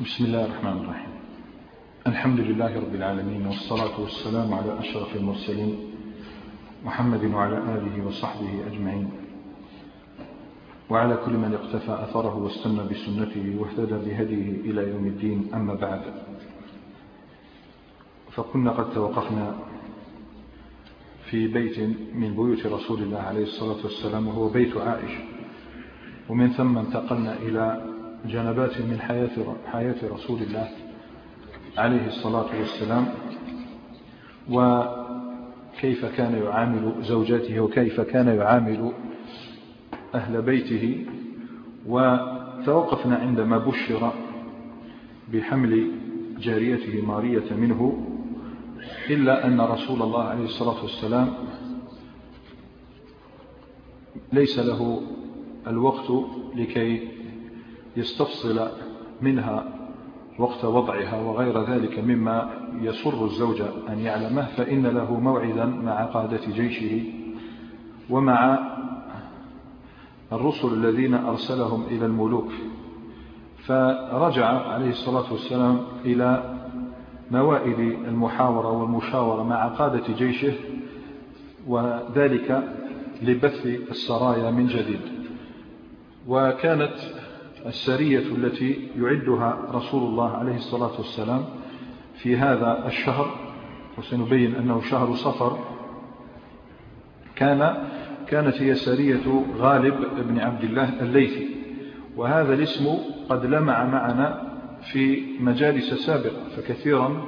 بسم الله الرحمن الرحيم. الحمد لله رب العالمين والصلاة والسلام على أشرف المرسلين محمد وعلى آله وصحبه أجمعين. وعلى كل من اقتفى أثره واستنى بسنته واهتدى بهديه إلى يوم الدين أما بعد. فكنا قد توقفنا في بيت من بيوت رسول الله عليه الصلاة والسلام وهو بيت عائشة. ومن ثم انتقلنا إلى جنبات من حياة, حياة رسول الله عليه الصلاة والسلام. وكيف كان يعامل زوجاته وكيف كان يعامل أهل بيته. وتوقفنا عندما بشر بحمل جاريته مارية منه إلا أن رسول الله عليه الصلاة والسلام ليس له الوقت لكي يستفصل منها وقت وضعها وغير ذلك مما يسر الزوج أن يعلمه فإن له موعدا مع قادة جيشه ومع الرسل الذين أرسلهم إلى الملوك. فرجع عليه الصلاة والسلام إلى موائد المحاورة والمشاورة مع قادة جيشه وذلك لبث السرايا من جديد. وكانت السرية التي يعدها رسول الله عليه الصلاة والسلام في هذا الشهر وسنبين أنه شهر صفر كان كانت هي سرية غالب بن عبد الله الليثي. وهذا الاسم قد لمع معنا في مجالس سابقة فكثيرا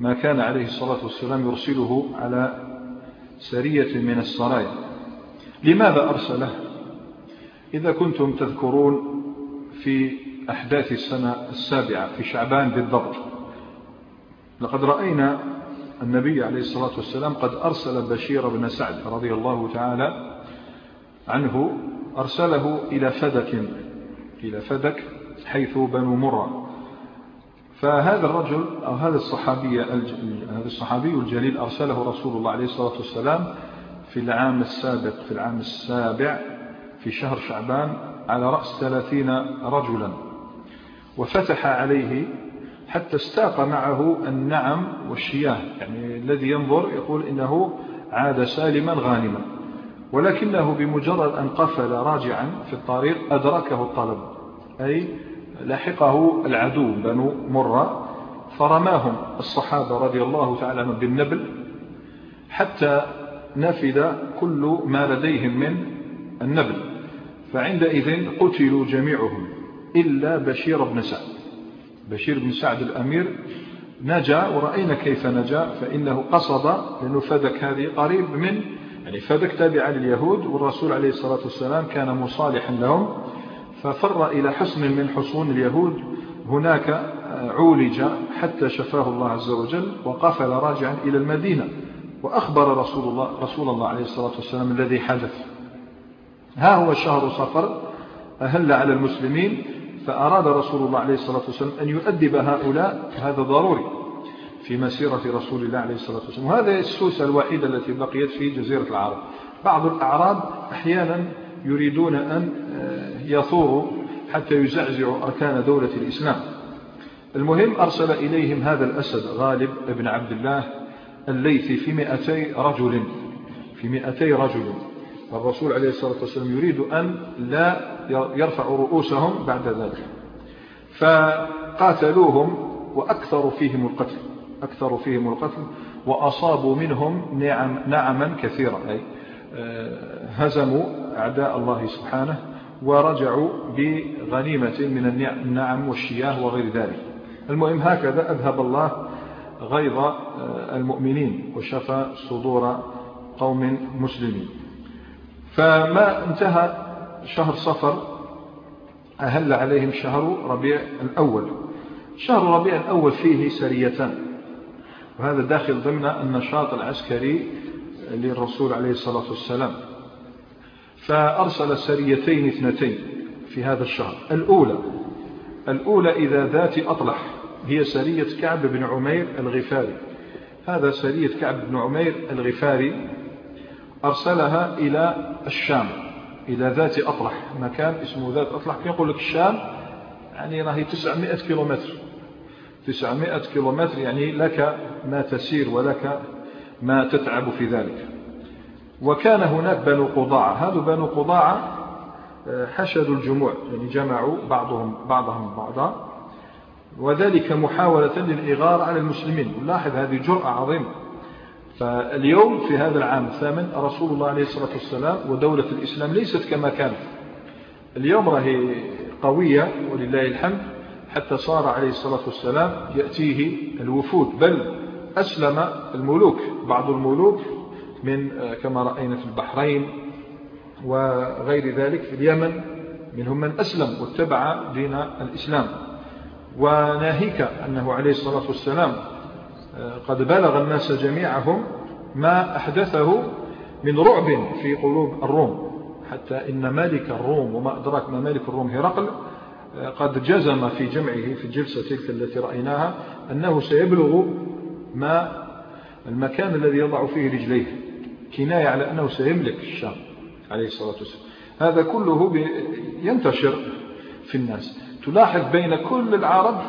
ما كان عليه الصلاة والسلام يرسله على سرية من السرايا. لماذا أرسله؟ إذا كنتم تذكرون في أحداث السنة السابعة في شعبان بالضبط. لقد رأينا النبي عليه الصلاة والسلام قد أرسل بشير بن سعد رضي الله تعالى عنه أرسله إلى فدك إلى فدك حيث بنو مرة. فهذا الرجل أو هذا الصحابي هذا الصحابي الجليل أرسله رسول الله عليه الصلاة والسلام في العام السابق في العام السابع في شهر شعبان على رأس ثلاثين رجلا. وفتح عليه حتى استاق معه النعم والشياه. يعني الذي ينظر يقول إنه عاد سالما غانما. ولكنه بمجرد أن قفل راجعا في الطريق أدركه الطلب. أي لحقه العدو بنو مرة. فرماهم الصحابة رضي الله تعالى بالنبل. حتى نفذ كل ما لديهم من النبل. فعندئذ قتلوا جميعهم إلا بشير بن سعد. بشير بن سعد الأمير نجا ورأينا كيف نجا فإنه قصد لأنه فدك هذه قريب من يعني فدك تابع لليهود والرسول عليه الصلاة والسلام كان مصالحا لهم ففر إلى حصن من حصون اليهود. هناك عولج حتى شفاه الله عز وجل وقفل راجعا إلى المدينة وأخبر رسول الله, رسول الله عليه الصلاة والسلام الذي حدث. ها هو شهر صفر أهل على المسلمين فأراد رسول الله عليه الصلاة والسلام أن يؤدب هؤلاء هذا ضروري في مسيرة رسول الله عليه الصلاة والسلام. وهذا السوسة الوحيدة التي بقيت في جزيرة العرب. بعض الأعراب أحيانا يريدون أن يثوروا حتى يزعزعوا أركان دولة الإسلام. المهم أرسل إليهم هذا الأسد غالب ابن عبد الله الليثي في مئتي رجل في مئتي رجل. الرسول عليه الصلاة والسلام يريد أن لا يرفع رؤوسهم بعد ذلك. فقاتلوهم وأكثروا فيهم القتل أكثروا فيهم القتل وأصابوا منهم نعم نعما كثيرة أي آه، هزموا أعداء الله سبحانه ورجعوا بغنيمة من النعم والشياه وغير ذلك. المهم هكذا أذهب الله غيظ آه، المؤمنين وشفى صدور قوم مسلمين. فما انتهى شهر صفر أهل عليهم شهر ربيع الأول. شهر ربيع الأول فيه سريتان. وهذا داخل ضمن النشاط العسكري للرسول عليه الصلاة والسلام. فأرسل سريتين اثنتين في هذا الشهر. الأولى الأولى إذا ذات أطلح هي سرية كعب بن عمير الغفاري. هذا سرية كعب بن عمير الغفاري أرسلها إلى الشام إلى ذات أطلح مكان اسمه ذات أطلح. يقول لك الشام يعني راهي 900 كيلومتر. 900 كيلومتر يعني لك ما تسير ولك ما تتعب في ذلك. وكان هناك بنو قضاعة. هذا بنو قضاعة آه، حشدوا الجموع يعني جمعوا بعضهم بعضهم بعضا. وذلك محاولة للإغارة على المسلمين. نلاحظ هذه جرأة عظيمة. فاليوم في هذا العام الثامن رسول الله عليه الصلاة والسلام ودولة الإسلام ليست كما كانت. اليوم راهي قوية ولله الحمد حتى صار عليه الصلاة والسلام يأتيه الوفود. بل أسلم الملوك بعض الملوك من كما رأينا في البحرين وغير ذلك في اليمن منهم من أسلم واتبع دين الإسلام. وناهيك أنه عليه الصلاة والسلام قد بلغ الناس جميعهم ما أحدثه من رعب في قلوب الروم. حتى إن مالك الروم وما أدراك ما مالك الروم هرقل قد جزم في جمعه في الجلسة تلك التي رأيناها أنه سيبلغ ما المكان الذي يضع فيه رجليه كناية على أنه سيملك الشام عليه الصلاة والسلام. هذا كله ينتشر في الناس. تلاحظ بين كل العرب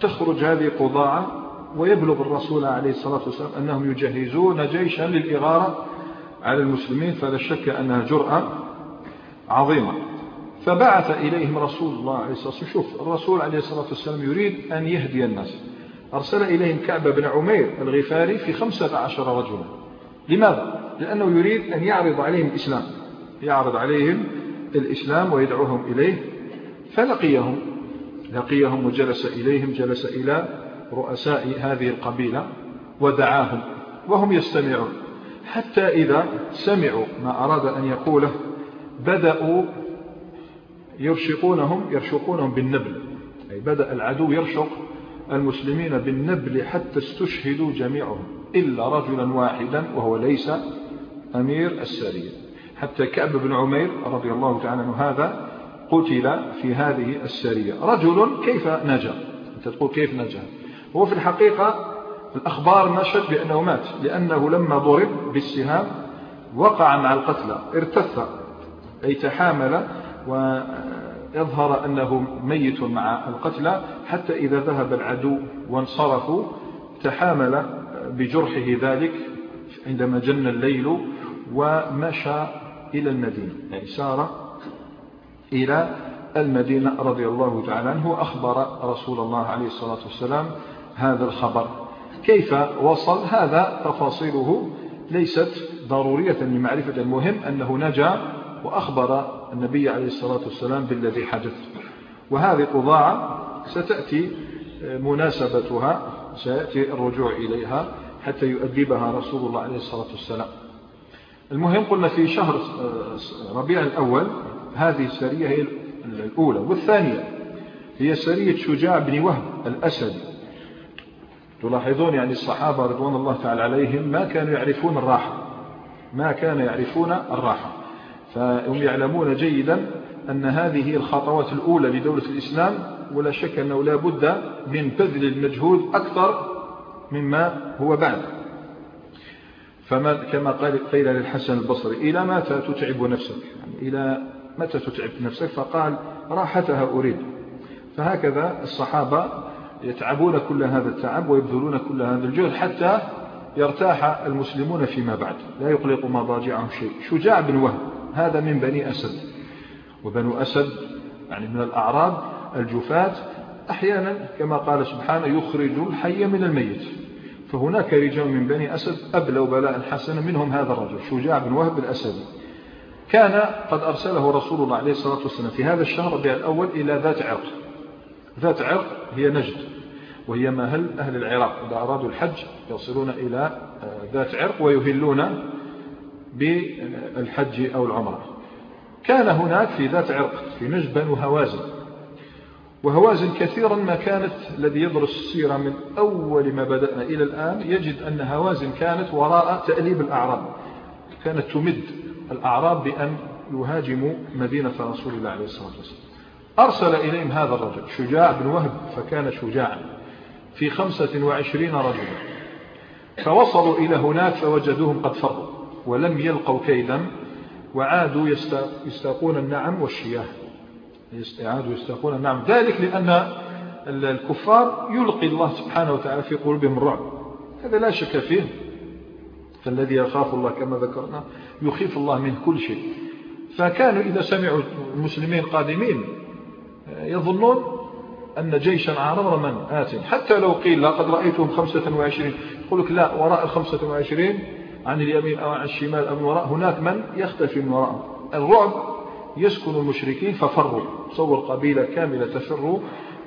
تخرج هذه قضاعة ويبلغ الرسول عليه الصلاة والسلام أنهم يجهزون جيشا للإغارة على المسلمين فلا شك أنها جرأة عظيمة. فبعث إليهم رسول الله عليه الصلاة والسلام. شوف الرسول عليه الصلاة والسلام يريد أن يهدي الناس. أرسل إليهم كعب بن عمير الغفاري في خمسة عشر رجلا. لماذا؟ لأنه يريد أن يعرض عليهم الإسلام. يعرض عليهم الإسلام ويدعوهم إليه. فلقيهم لقيهم وجلس إليهم جلس إلى رؤساء هذه القبيلة ودعاهم وهم يستمعون. حتى إذا سمعوا ما أراد أن يقوله بدأوا يرشقونهم يرشقونهم بالنبل. أي بدأ العدو يرشق المسلمين بالنبل حتى استشهدوا جميعهم إلا رجلا واحدا وهو ليس أمير السارية. حتى كعب بن عمير رضي الله تعالى عنه هذا قتل في هذه السارية. رجل كيف نجا؟ أنت تقول كيف نجا؟ هو في الحقيقة الأخبار نشد بأنه مات لأنه لما ضرب بالسهام وقع مع القتلى ارتث أي تحامل ويظهر أنه ميت مع القتلى حتى إذا ذهب العدو وانصرفوا تحامل بجرحه ذلك عندما جن الليل ومشى إلى المدينة يعني سار إلى المدينة رضي الله تعالى عنه أخبر رسول الله عليه الصلاة والسلام هذا الخبر. كيف وصل؟ هذا تفاصيله ليست ضرورية لمعرفة. المهم أنه نجا وأخبر النبي عليه الصلاة والسلام بالذي حدث. وهذه قضاعة ستأتي مناسبتها سيأتي الرجوع إليها حتى يؤدبها رسول الله عليه الصلاة والسلام. المهم قلنا في شهر ربيع الأول هذه السرية هي الأولى والثانية. هي سرية شجاع بن وهب الأسدي. تلاحظون يعني الصحابة رضوان الله تعالى عليهم ما كانوا يعرفون الراحة. ما كانوا يعرفون الراحة. فهم يعلمون جيدا أن هذه الخطوات الأولى لدولة الإسلام ولا شك أنه لا بد من بذل المجهود أكثر مما هو بعد. فما كما قال قيل للحسن البصري إلى متى تتعب نفسك؟ يعني إلى متى تتعب نفسك؟ فقال راحتها أريد. فهكذا الصحابة يتعبون كل هذا التعب ويبذلون كل هذا الجهد حتى يرتاح المسلمون فيما بعد. لا يقلق مضاجعهم شيء. شجاع بن وهب هذا من بني أسد. وبنو أسد يعني من الأعراب الجفاة أحيانا كما قال سبحانه يخرج الحي من الميت. فهناك رجال من بني أسد أبلوا بلاء حسنا منهم هذا الرجل شجاع بن وهب الأسدي. كان قد أرسله رسول الله عليه الصلاة والسلام في هذا الشهر الأول إلى ذات عرق. ذات عرق هي نجد. وهي مهل أهل العراق. إذا أرادوا الحج يصلون إلى آه، ذات عرق ويهلون بالحج أو العمرة. كان هناك في ذات عرق في نجد بنو هوازن وهوازن كثيرا ما كانت الذي يدرس السيرة من أول ما بدأنا إلى الآن. يجد أن هوازن كانت وراء تأليب الأعراب. كانت تمد الأعراب بأن يهاجموا مدينة رسول الله عليه الصلاة والسلام. أرسل إليهم هذا الرجل شجاع بن وهب فكان شجاعا. في خمسة وعشرين رجلا. فوصلوا إلى هناك فوجدوهم قد فروا ولم يلقوا كيدا وعادوا يستاقون النعم والشياه. إعادوا يستاقون نعم ذلك لأن الكفار يلقي الله سبحانه وتعالى في قلوبهم الرعب. هذا لا شك فيه. فالذي يخاف الله كما ذكرنا يخيف الله من كل شيء. فكانوا إذا سمعوا المسلمين قادمين يظنون أن جيشا عرمرما آت. حتى لو قيل لقد رأيتهم خمسة وعشرين. يقول لك لا وراء الخمسة وعشرين عن اليمين أو عن الشمال أو من وراء هناك من يختفي من وراء الرعب يسكن المشركين ففروا. صور قبيلة كاملة تفر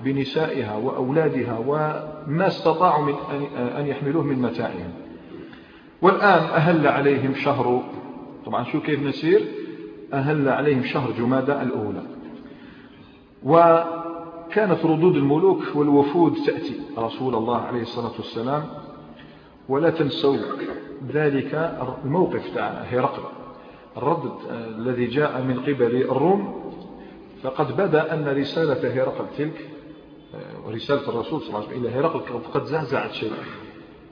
بنسائها وأولادها وما استطاعوا من أن يحملوه من متاعهم. والآن أهل عليهم شهر طبعا شو كيف نسير؟ أهل عليهم شهر جمادة الأولى. وكانت ردود الملوك والوفود تأتي. رسول الله عليه الصلاة والسلام ولا تنسوا ذلك الموقف تاع هرقل. الرد الذي جاء من قبل الروم فقد بدا أن رسالة هرقل تلك ورسالة الرسول صلى الله عليه وسلم إلى هرقل قد زعزعت شيء.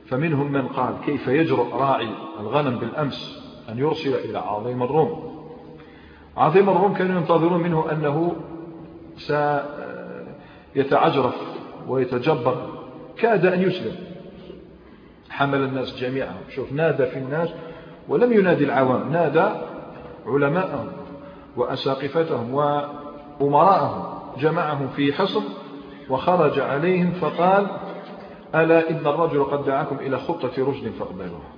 فمنهم من قال كيف يجرؤ راعي الغنم بالأمس أن يرسل إلى عظيم الروم؟ عظيم الروم كانوا ينتظرون منه أنه سيتعجرف ويتجبر كاد أن يسلم. حمل الناس جميعا. شوف نادى في الناس ولم ينادي العوام نادى علماءهم وأساقفتهم وأمراءهم جمعهم في حصن وخرج عليهم فقال ألا إن الرجل قد دعاكم إلى خطة رشد فاقبلوها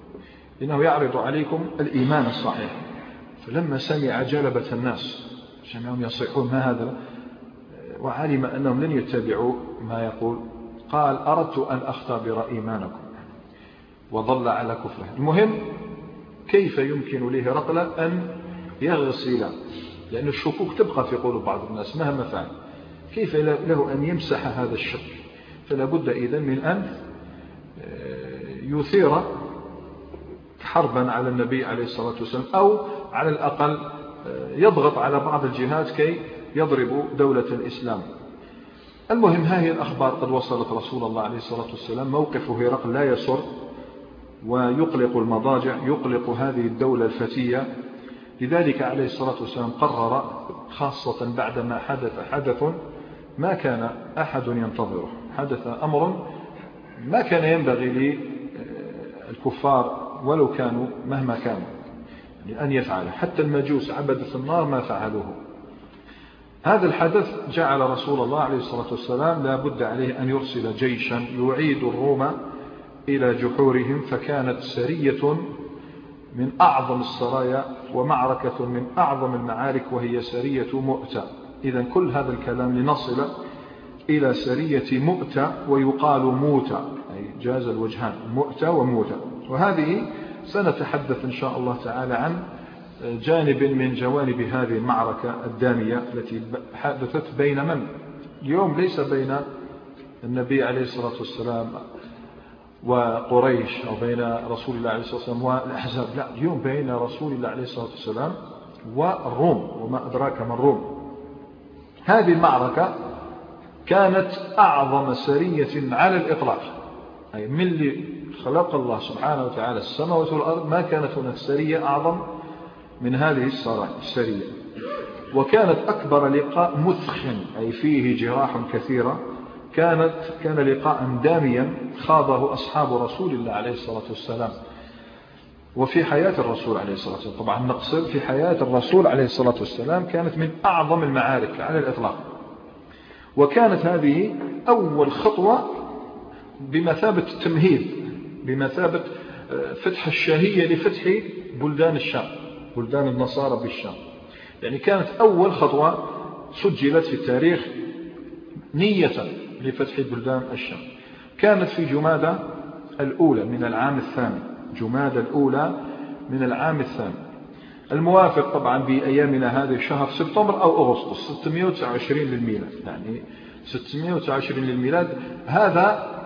إنه يعرض عليكم الإيمان الصحيح. فلما سمع جلبة الناس سمعهم يصيحون ما هذا؟ وعلم أنهم لن يتبعوا ما يقول. قال أردت أن أختبر إيمانكم وظل على كفره. المهم كيف يمكن لهرقل أن يغسل؟ لأن الشكوك تبقى في قلوب بعض الناس مهما فعل. كيف له أن يمسح هذا الشك؟ فلا بد إذن من أن آه، يثير حربا على النبي عليه الصلاة والسلام أو على الأقل آه، يضغط على بعض الجهات كي يضرب دولة الإسلام. المهم هذه الأخبار قد وصلت رسول الله عليه الصلاة والسلام. موقفه هرقل لا يسر ويقلق المضاجع يقلق هذه الدولة الفتية. لذلك عليه الصلاة والسلام قرر خاصة بعدما حدث حدث ما كان أحد ينتظره. حدث أمر ما كان ينبغي للكفار ولو كانوا مهما كانوا لأن يفعله. حتى المجوس عبدة النار ما فعلوه. هذا الحدث جعل رسول الله عليه الصلاة والسلام لا بد عليه أن يرسل جيشا يعيد الروم إلى جحورهم فكانت سرية من أعظم السرايا ومعركة من أعظم المعارك وهي سرية مؤتة. إذا كل هذا الكلام لنصل إلى سرية مؤتة ويقال موتة أي جاز الوجهان مؤتة وموتة. وهذه سنتحدث إن شاء الله تعالى عن جانب من جوانب هذه المعركة الدامية التي حدثت بين من؟ اليوم ليس بين النبي عليه الصلاة والسلام وقريش أو بين رسول الله عليه الصلاة والسلام والأحزاب. لا اليوم بين رسول الله عليه الصلاة والسلام والروم وما أدراك ما الروم. هذه المعركة كانت أعظم سرية على الإطلاق. أي من اللي خلق الله سبحانه وتعالى السماوات والأرض ما كانت هناك. سرية أعظم من هذه السرية وكانت أكبر لقاء مثخن أي فيه جراح كثيرة كانت كان لقاء داميا خاضه أصحاب رسول الله عليه الصلاة والسلام. وفي حياة الرسول عليه الصلاة والسلام طبعا نقصد في حياة الرسول عليه الصلاة والسلام كانت من أعظم المعارك على الإطلاق. وكانت هذه أول خطوة بمثابة التمهيد بمثابة آه، فتح الشهية لفتح بلدان الشام. بلدان النصارى بالشام. يعني كانت أول خطوة سجلت في التاريخ نية لفتح بلدان الشام. كانت في جمادة الأولى من العام الثاني جمادة الأولى من العام الثاني الموافق طبعا بأيامنا هذه الشهر سبتمبر أو أغسطس 629 للميلاد. يعني 629 للميلاد. هذا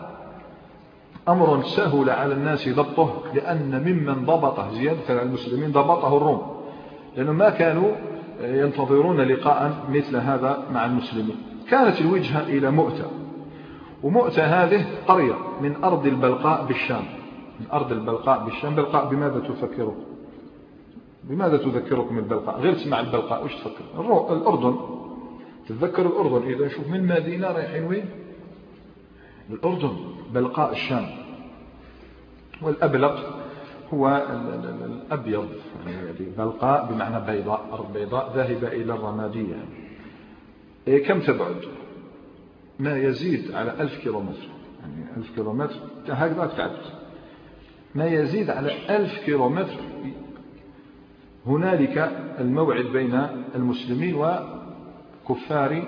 أمر سهل على الناس ضبطه لأن ممن ضبطه زيادة على المسلمين ضبطه الروم. لأنهم ما كانوا ينتظرون لقاء مثل هذا مع المسلمين. كانت الوجهة إلى مؤتة. ومؤتة هذه قرية من أرض البلقاء بالشام. من أرض البلقاء بالشام. بلقاء بماذا تفكرون؟ بماذا تذكركم البلقاء؟ غير تسمع البلقاء وش تفكر؟ الأردن. تذكر الأردن. إذا شوف من مدينة رايحين وين؟ الأردن بلقاء الشام. والأبلق هو الأبيض يعني بلقاء بمعنى بيضاء أرض بيضاء ذاهبة إلى الرمادية. إيه كم تبعد؟ ما يزيد على ألف كيلومتر. يعني ألف كيلومتر هكذا تعبت ما يزيد على ألف كيلومتر هنالك الموعد بين المسلمين وكفار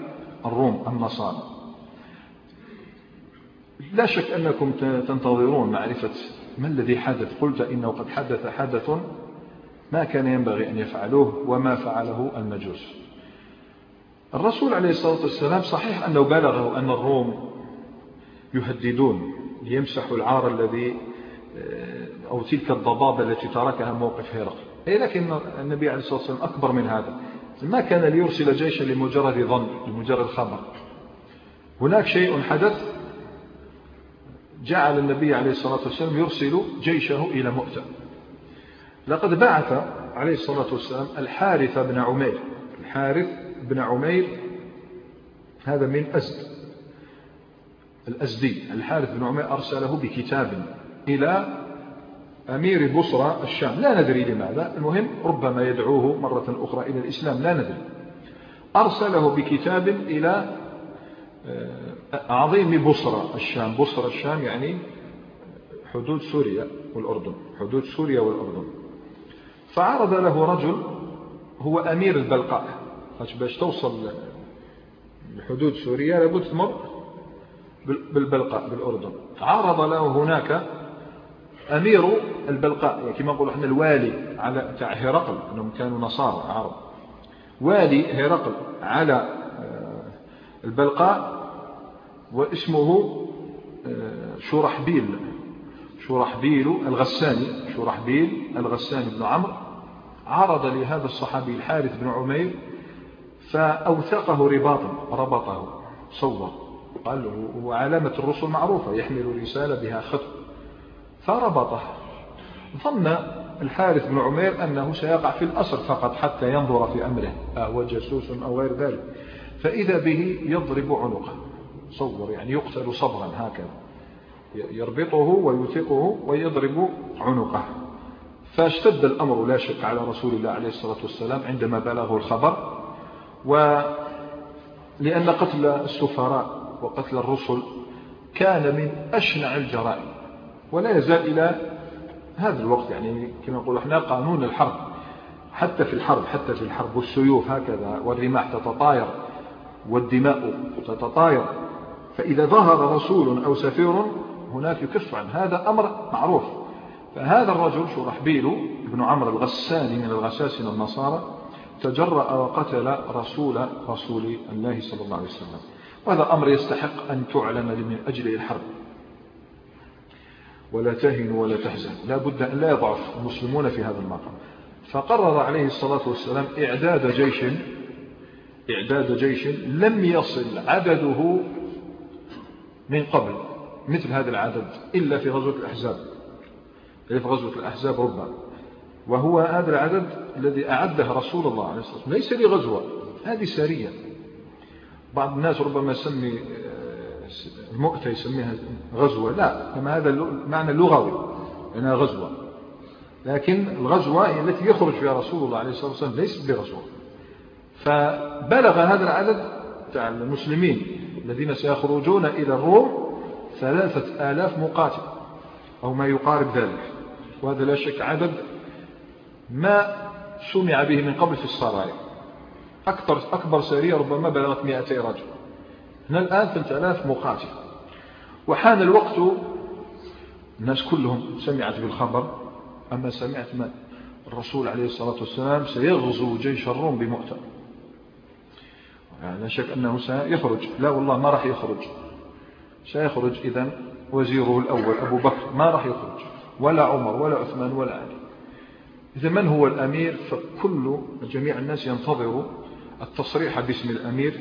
الروم النصارى. لا شك أنكم تنتظرون معرفة ما الذي حدث؟ قلت إنه قد حدث حدث ما كان ينبغي أن يفعلوه وما فعله المجوس. الرسول عليه الصلاة والسلام صحيح أنه بلغه أن الروم يهددون ليمسحوا العار الذي آه، أو تلك الضبابة التي تركها موقف هرقل. أي لكن النبي عليه الصلاة والسلام أكبر من هذا. ما كان ليرسل جيشا لمجرد ظن لمجرد خبر. هناك شيء حدث جعل النبي عليه الصلاة والسلام يرسل جيشه إلى مؤتة. لقد بعث عليه الصلاة والسلام الحارث بن عمير. الحارث بن عمير هذا من أزد الأزدي. الحارث بن عمير أرسله بكتاب إلى أمير بصرى الشام. لا ندري لماذا. المهم ربما يدعوه مرة أخرى إلى الإسلام. لا ندري. أرسله بكتاب إلى عظيم بصرى الشام. بصرى الشام يعني حدود سوريا والأردن. حدود سوريا والأردن. فعرض له رجل هو أمير البلقاء. باش توصل لحدود سوريا لابد تمر بالبلقاء بالأردن. عرض له هناك أمير البلقاء يعني كما نقول إحنا الوالي على تاع هرقل أنهم كانوا نصارى عرب. والي هرقل على آه، البلقاء واسمه آه، شرحبيل شرحبيل الغساني شرحبيل الغساني بن عمرو عرض لهذا الصحابي الحارث بن عمير فأوثقه رباطا ربطه صور قال له وعلامة الرسل معروفة يحمل رسالة بها خط فربطه. ظن الحارث بن عمير أنه سيقع في الأسر فقط حتى ينظر في أمره. أهو جاسوس أو غير ذلك. فإذا به يضرب عنقه. صور يعني يقتل صبرا هكذا. يربطه ويوثقه ويضرب عنقه. فاشتد الأمر لا شك على رسول الله عليه الصلاة والسلام عندما بلغه الخبر. ولأن قتل السفراء وقتل الرسل كان من أشنع الجرائم. ولا يزال إلى هذا الوقت يعني كما نقول إحنا قانون الحرب. حتى في الحرب حتى في الحرب والسيوف هكذا والرماح تتطاير. والدماء تتطاير. فإذا ظهر رسول أو سفير هناك يكف عن هذا أمر معروف. فهذا الرجل شرحبيل بن عمرو الغساني من الغساسين النصارى تجرأ وقتل رسول رسول الله صلى الله عليه وسلم. وهذا أمر يستحق أن تعلم من أجله الحرب. ولا تهنوا ولا تحزن. لا بد أن لا يضعف المسلمون في هذا المقام. فقرر عليه الصلاة والسلام إعداد جيش إعداد جيش لم يصل عدده من قبل مثل هذا العدد إلا في غزوة الأحزاب. إلا في غزوة الأحزاب ربما. وهو هذا العدد الذي أعده رسول الله عليه الصلاة والسلام. ليس لغزوة هذه سرية بعض الناس ربما يسمي آه، المؤتة يسميها غزوة. لا كما هذا معنى لغوي أنها غزوة. لكن الغزوة التي يخرج فيها رسول الله عليه الصلاة والسلام ليست بغزوة. فبلغ هذا العدد تاع المسلمين الذين سيخرجون إلى الروم ثلاثة آلاف مقاتل أو ما يقارب ذلك. وهذا لا شك عدد ما سمع به من قبل في السرايا أكثر أكبر سرية ربما بلغت 200 رجل. هنا الآن 3000 مقاتل. وحان الوقت الناس كلهم سمعت بالخبر. أما سمعت من الرسول عليه الصلاة والسلام سيغزو جيش الروم بمؤتمر. لا شك أنه سيخرج. لا والله ما راح يخرج. سيخرج إذا وزيره الأول أبو بكر ما راح يخرج. ولا عمر ولا عثمان ولا علي. إذا من هو الأمير؟ فكل جميع الناس ينتظر التصريح باسم الأمير.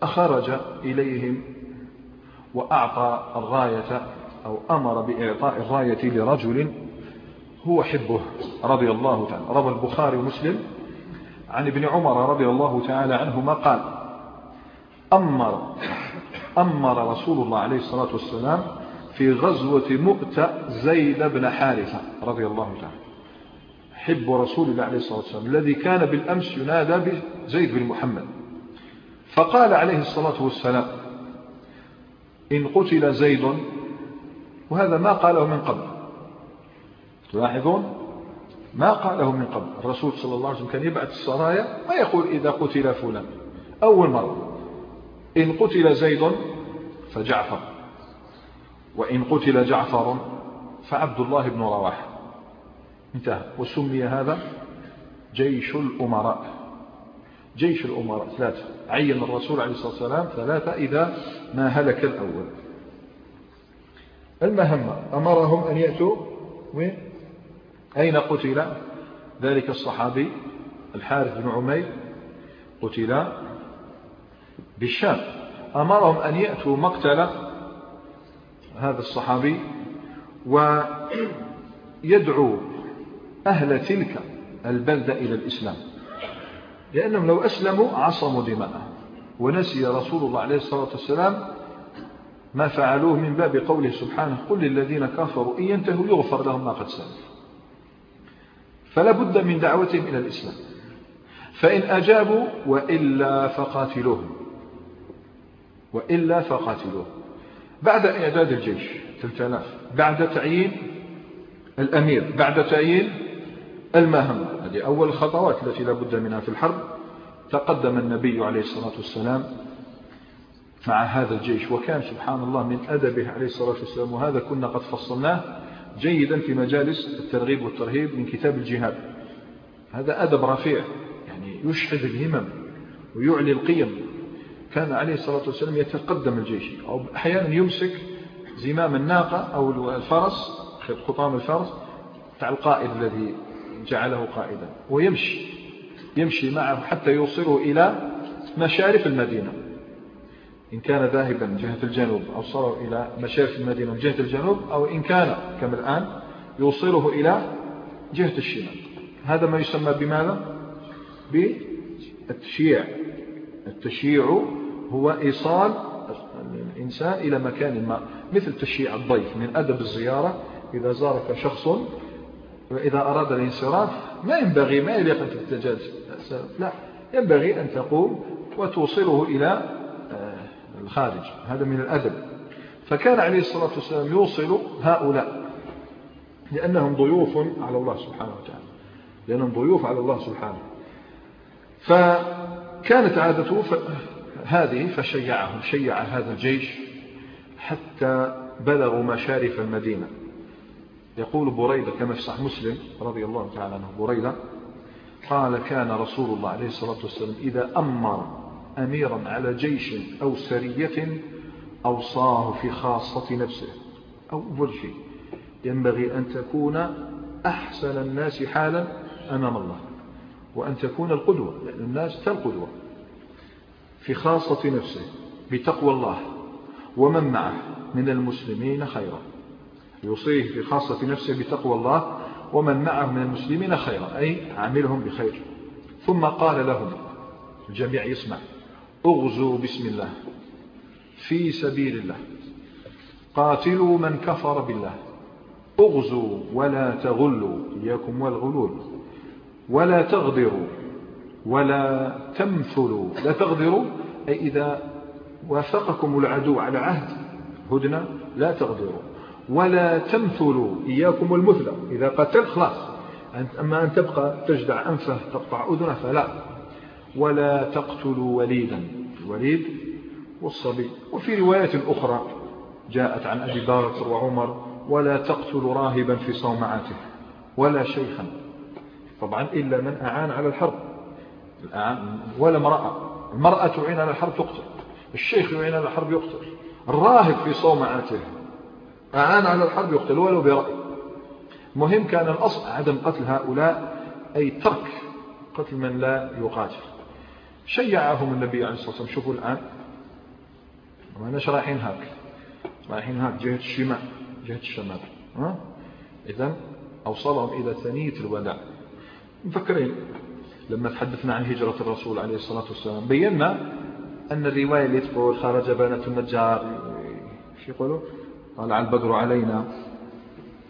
فأخرج إليهم وأعطى الراية أو أمر بإعطاء الراية لرجل هو حبه رضي الله تعالى. روى البخاري ومسلم. عن ابن عمر رضي الله تعالى عنهما قال أمر أمر رسول الله عليه الصلاة والسلام في غزوة مؤتة زيد بن حارثة رضي الله تعالى حب رسول الله عليه الصلاة والسلام الذي كان بالأمس ينادى بزيد بن محمد. فقال عليه الصلاة والسلام إن قتل زيد وهذا ما قاله من قبل. تلاحظون؟ ما قاله من قبل. الرسول صلى الله عليه وسلم كان يبعث السرايا ما يقول إذا قتل فلان. أول مرة. إن قتل زيد فجعفر. وإن قتل جعفر فعبد الله بن رواحة. انتهى. وسمي هذا جيش الأمراء. جيش الأمراء. ثلاثة. عين الرسول عليه الصلاة والسلام ثلاثة إذا ما هلك الأول. المهمة. أمرهم أن يأتوا وين؟ أين قتل؟ ذلك الصحابي الحارث بن عمير قتل بالشام. أمرهم أن يأتوا مقتل هذا الصحابي ويدعو أهل تلك البلدة إلى الإسلام لأنهم لو أسلموا عصموا دماءهم ونسي رسول الله عليه الصلاة والسلام ما فعلوه من باب قوله سبحانه قل للذين كفروا إن ينتهوا يغفر لهم ما قد سلف. فلا بد من دعوتهم إلى الإسلام. فإن أجابوا وإلا فقاتلوهم. وإلا فقاتلوهم. بعد إعداد الجيش 3000 بعد تعيين الأمير بعد تعيين المهام هذه أول الخطوات التي لا بد منها في الحرب. تقدم النبي عليه الصلاة والسلام مع هذا الجيش وكان سبحان الله من أدبه عليه الصلاة والسلام وهذا كنا قد فصلناه جيدا في مجالس الترغيب والترهيب من كتاب الجهاد. هذا أدب رفيع يعني يشحذ الهمم ويعلي القيم. كان عليه الصلاة والسلام يتقدم الجيش أو أحيانا يمسك زمام الناقة أو الفرس خطام الفرس تاع القائد الذي جعله قائدا ويمشي يمشي معه حتى يوصله إلى مشارف المدينة. إن كان ذاهبا جهة الجنوب أوصله إلى مشارف المدينة من جهة الجنوب أو إن كان كما الآن يوصله إلى جهة الشمال. هذا ما يسمى بماذا؟ بالتشييع. التشييع هو إيصال الإنسان إلى مكان ما مثل تشييع الضيف من أدب الزيارة. إذا زارك شخص وإذا أراد الانصراف ما ينبغي ما يليق أن تتجاز لا ينبغي أن تقوم وتوصله إلى الخارج هذا من الأدب. فكان عليه الصلاة والسلام يوصل هؤلاء لأنهم ضيوف على الله سبحانه وتعالى لأنهم ضيوف على الله سبحانه. فكانت عادته هذه فشيعهم شيع هذا الجيش حتى بلغوا مشارف المدينة. يقول بريدة كما في صح مسلم رضي الله تعالى عنه بريدة قال كان رسول الله عليه الصلاة والسلام إذا أمر أميرا على جيش أو سرية أوصاه في خاصة نفسه. أول شيء ينبغي أن تكون أحسن الناس حالا أمام الله وأن تكون القدوة لأن الناس كالقدوة في خاصة نفسه بتقوى الله ومن معه من المسلمين خيرا. يوصيه في خاصة نفسه بتقوى الله ومن معه من المسلمين خيرا أي عاملهم بخير. ثم قال لهم الجميع يسمع. اغزوا بسم الله في سبيل الله. قاتلوا من كفر بالله. اغزوا ولا تغلوا. إياكم والغلول. ولا تغدروا. ولا تمثلوا. لا تغدروا. أي إذا وافقكم العدو على عهد هدنة لا تغدروا. ولا تمثلوا. إياكم المثلى. إذا قتل خلاص. أما أن تبقى تجدع أنفه تقطع أذنه فلا. ولا تقتلوا وليدا. الوليد والصبي. وفي رواية أخرى جاءت عن أبي بكر وعمر ولا تقتلوا راهبا في صومعته ولا شيخا. طبعا إلا من أعان على الحرب. ولا امرأة. المرأة تعين على الحرب تقتل. الشيخ يعين على الحرب يقتل. الراهب في صومعته أعان على الحرب يقتل ولو برأي. مهم كان الأصل عدم قتل هؤلاء أي ترك قتل من لا يقاتل. شيعهم النبي عليه الصلاة والسلام. شوفوا الآن. ما ناش رايحين هاك رايحين هاك جهة الشمال جهة الشمال. إذا أوصلهم إلى ثنية الوداع. مفكرين لما تحدثنا عن هجرة الرسول عليه الصلاة والسلام بينا أن الرواية اللي تقول خرج بنات النجار شو يقولوا؟ طلع البدر علينا.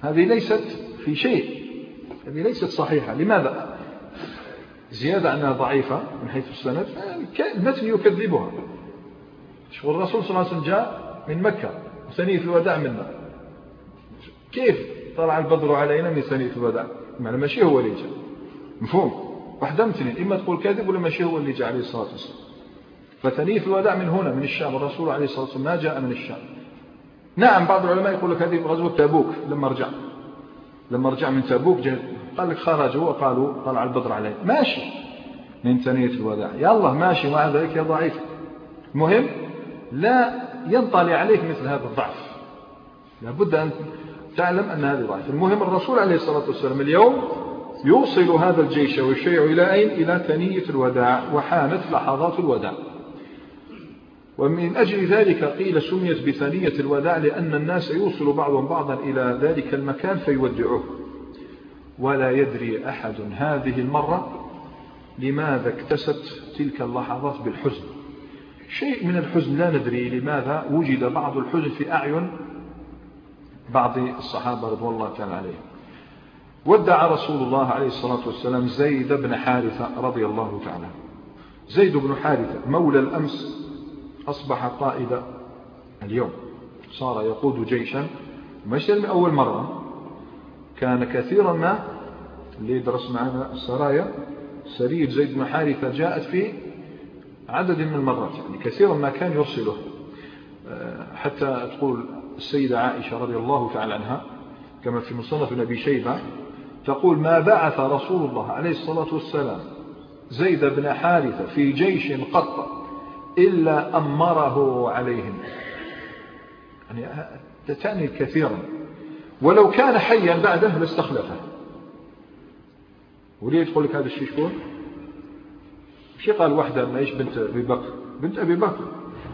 هذه ليست في شيء هذه ليست صحيحة. لماذا؟ زيادة أنها ضعيفة من حيث السند المتن يكذبها. شغل الرسول صلى الله عليه وسلم جاء من مكة ثنية الوداع منا. كيف طلع البدر علينا من ثنية الوداع؟ معنى ماشي هو اللي جاء. مفهوم؟ واحدة مثلين إما تقول كاذب ولا ماشي هو اللي جاء عليه الصلاة والسلام. فثنية الوداع من هنا من الشام الرسول عليه الصلاة والسلام ما جاء من الشام. نعم بعض العلماء يقول لك هذه غزوة تابوك لما رجع. لما رجع من تابوك قال لك خرجوا وقالوا طلع البدر عليه. ماشي. من ثنية الوداع. الله ماشي مع ذلك يا ضعيف. المهم لا ينطلي عليك مثل هذا الضعف. لابد أن تعلم أن هذا ضعف المهم الرسول عليه الصلاة والسلام اليوم يوصل هذا الجيش والشيع إلى أين؟ إلى ثنية الوداع وحانت لحظات الوداع. ومن أجل ذلك قيل سميت بثنية الوداع لأن الناس يوصل بعضهم بعضا إلى ذلك المكان فيودعوه. ولا يدري أحد هذه المرة لماذا اكتست تلك اللحظات بالحزن. شيء من الحزن لا ندري لماذا وجد بعض الحزن في أعين بعض الصحابة رضوان الله تعالى عليهم. ودع رسول الله عليه الصلاة والسلام زيد بن حارثة رضي الله تعالى. زيد بن حارثة مولى الأمس أصبح قائد اليوم. صار يقود جيشا. مش أول مرة. كان كثيرا ما اللي يدرس معنا السرايا سرية زيد بن حارثة جاءت في عدد من المرات يعني كثيرا ما كان يرسله. آه، حتى تقول السيدة عائشة رضي الله تعالى عنها كما في مصنف نبي شيبة تقول ما بعث رسول الله عليه الصلاة والسلام زيد بن حارثة في جيش قط إلا أمره عليهم. يعني تعني كثيرا. ولو كان حيا بعده لاستخلفه وليه تقول لك هذا الشيء شكون؟ شي قال واحدة ما إيش بنت أبي بكر؟ بنت أبي بكر.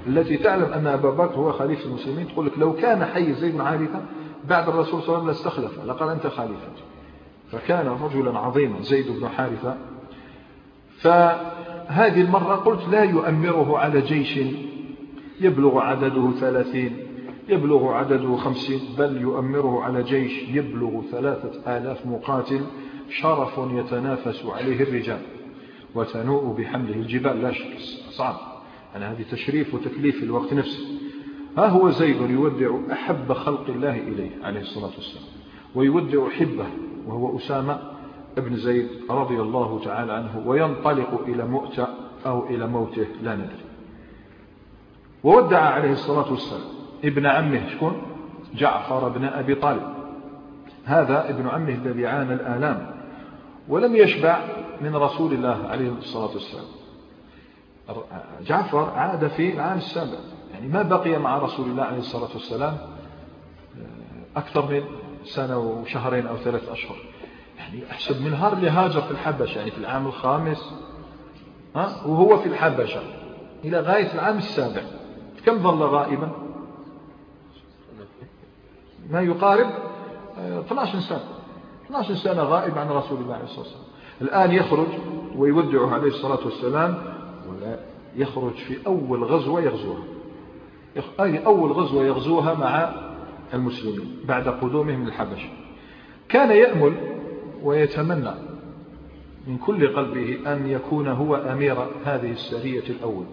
التي تعلم أن أبا بكر هو خليفة المسلمين. تقول لك لو كان حي زيد بن حارثة بعد الرسول صلى الله عليه وسلم لاستخلفه. لقال أنت خليفة. فكان رجلا عظيما زيد بن حارثة. فهذه المرة قلت لا يؤمره على جيش يبلغ عدده ثلاثين. يبلغ عدده خمسين بل يؤمره على جيش يبلغ ثلاثة آلاف مقاتل شرف يتنافس عليه الرجال. وتنوء بحمله الجبال. لا شك صعب. أنا هذه تشريف وتكليف في الوقت نفسه. ها هو زيد يودع أحب خلق الله إليه عليه الصلاة والسلام ويودع حبه وهو أسامة ابن زيد رضي الله تعالى عنه وينطلق إلى مؤتة أو إلى موته لا ندري. وودع عليه الصلاة والسلام. ابن عمه شكون جعفر بن أبي طالب. هذا ابن عمه الذي عانى الآلام ولم يشبع من رسول الله عليه الصلاة والسلام. جعفر عاد في العام السابع يعني ما بقي مع رسول الله عليه الصلاة والسلام أكثر من سنة وشهرين أو ثلاث أشهر. يعني أحسب من هار لهاجر في الحبشة يعني في العام الخامس وهو في الحبشة إلى غاية العام السابع. كم ظل غائبا؟ ما يقارب 12 سنة. 12 سنة غائب عن رسول الله عليه الصلاة والسلام. الآن يخرج ويودعه عليه الصلاة والسلام ولا يخرج في أول غزوة يغزوها. أي أول غزوة يغزوها مع المسلمين بعد قدومهم من الحبشة كان يأمل ويتمنى من كل قلبه أن يكون هو أمير هذه السرية الأول.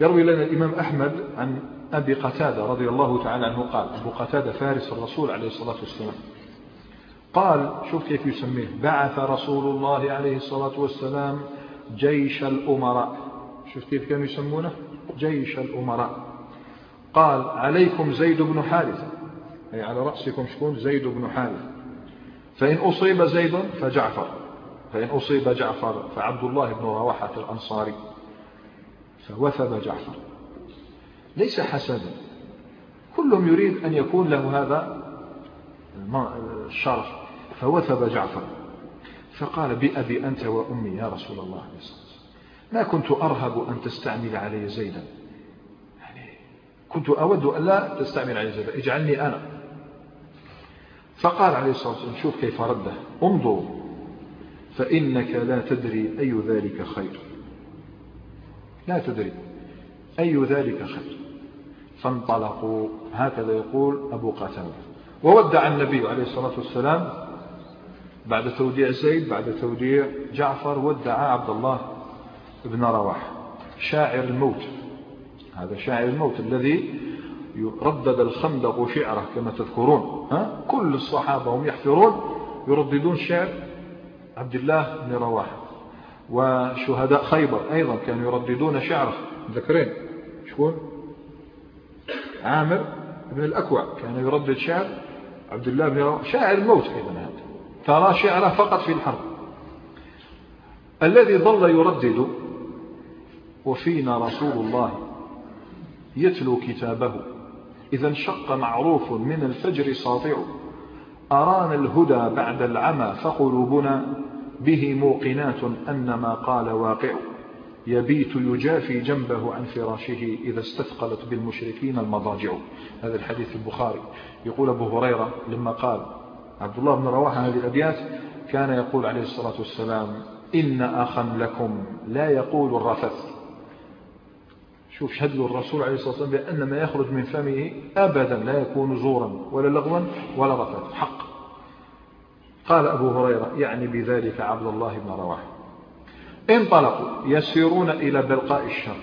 يروي لنا الإمام أحمد عن أبي قتادة رضي الله تعالى عنه قال أبو قتادة فارس الرسول عليه الصلاة والسلام. قال شوف كيف يسميه بعث رسول الله عليه الصلاة والسلام جيش الأمراء. شوف كيف كانوا يسمونه؟ جيش الأمراء. قال عليكم زيد بن حارثة. أي على رأسكم شكون؟ زيد بن حارثة. فإن أصيب زيد فجعفر. فإن أصيب جعفر فعبد الله بن رواحة الأنصاري. فوثب جعفر. ليس حسدا. كلهم يريد أن يكون له هذا الشرف. فوثب جعفر. فقال بأبي أنت وأمي يا رسول الله ما كنت أرهب أن تستعمل علي زيدا. يعني كنت أود أن لا تستعمل علي زيدا. اجعلني أنا. فقال عليه الصلاة والسلام شوف كيف رده. انظروا فإنك لا تدري أي ذلك خير. لا تدري أي ذلك خير. فانطلقوا. هكذا يقول أبو قتادة. وودع النبي عليه الصلاة والسلام بعد توديع زيد بعد توديع جعفر ودع عبد الله بن رواح. شاعر الموت. هذا شاعر الموت الذي ردد الخندق شعره كما تذكرون. ها؟ كل الصحابة هم يحفرون يرددون شعر عبد الله بن رواحة وشهداء خيبر أيضا كانوا يرددون شعره. ذكرين شكون؟ عامر بن الأكوع كان يردد شعر عبد الله بن شاعر الموت أيضا هذا ترى شعره فقط في الحرب. الذي ظل يردد وفينا رسول الله يتلو كتابه إذا انشق معروف من الفجر ساطع أرانا الهدى بعد العمى فقلوبنا به موقنات أن ما قال واقع. يبيت يجافي جنبه عن فراشه إذا استثقلت بالمشركين المضاجع. هذا الحديث البخاري. يقول أبو هريرة لما قال عبد الله بن رواحة هذه الأبيات كان يقول عليه الصلاة والسلام إن أخا لكم لا يقول الرفث. شوف شهد الرسول عليه الصلاة والسلام بأن ما يخرج من فمه أبدا لا يكون زورا ولا لغوا ولا رفث حق. قال أبو هريرة يعني بذلك عبد الله بن رواحة. انطلقوا يسيرون إلى بلقاء الشر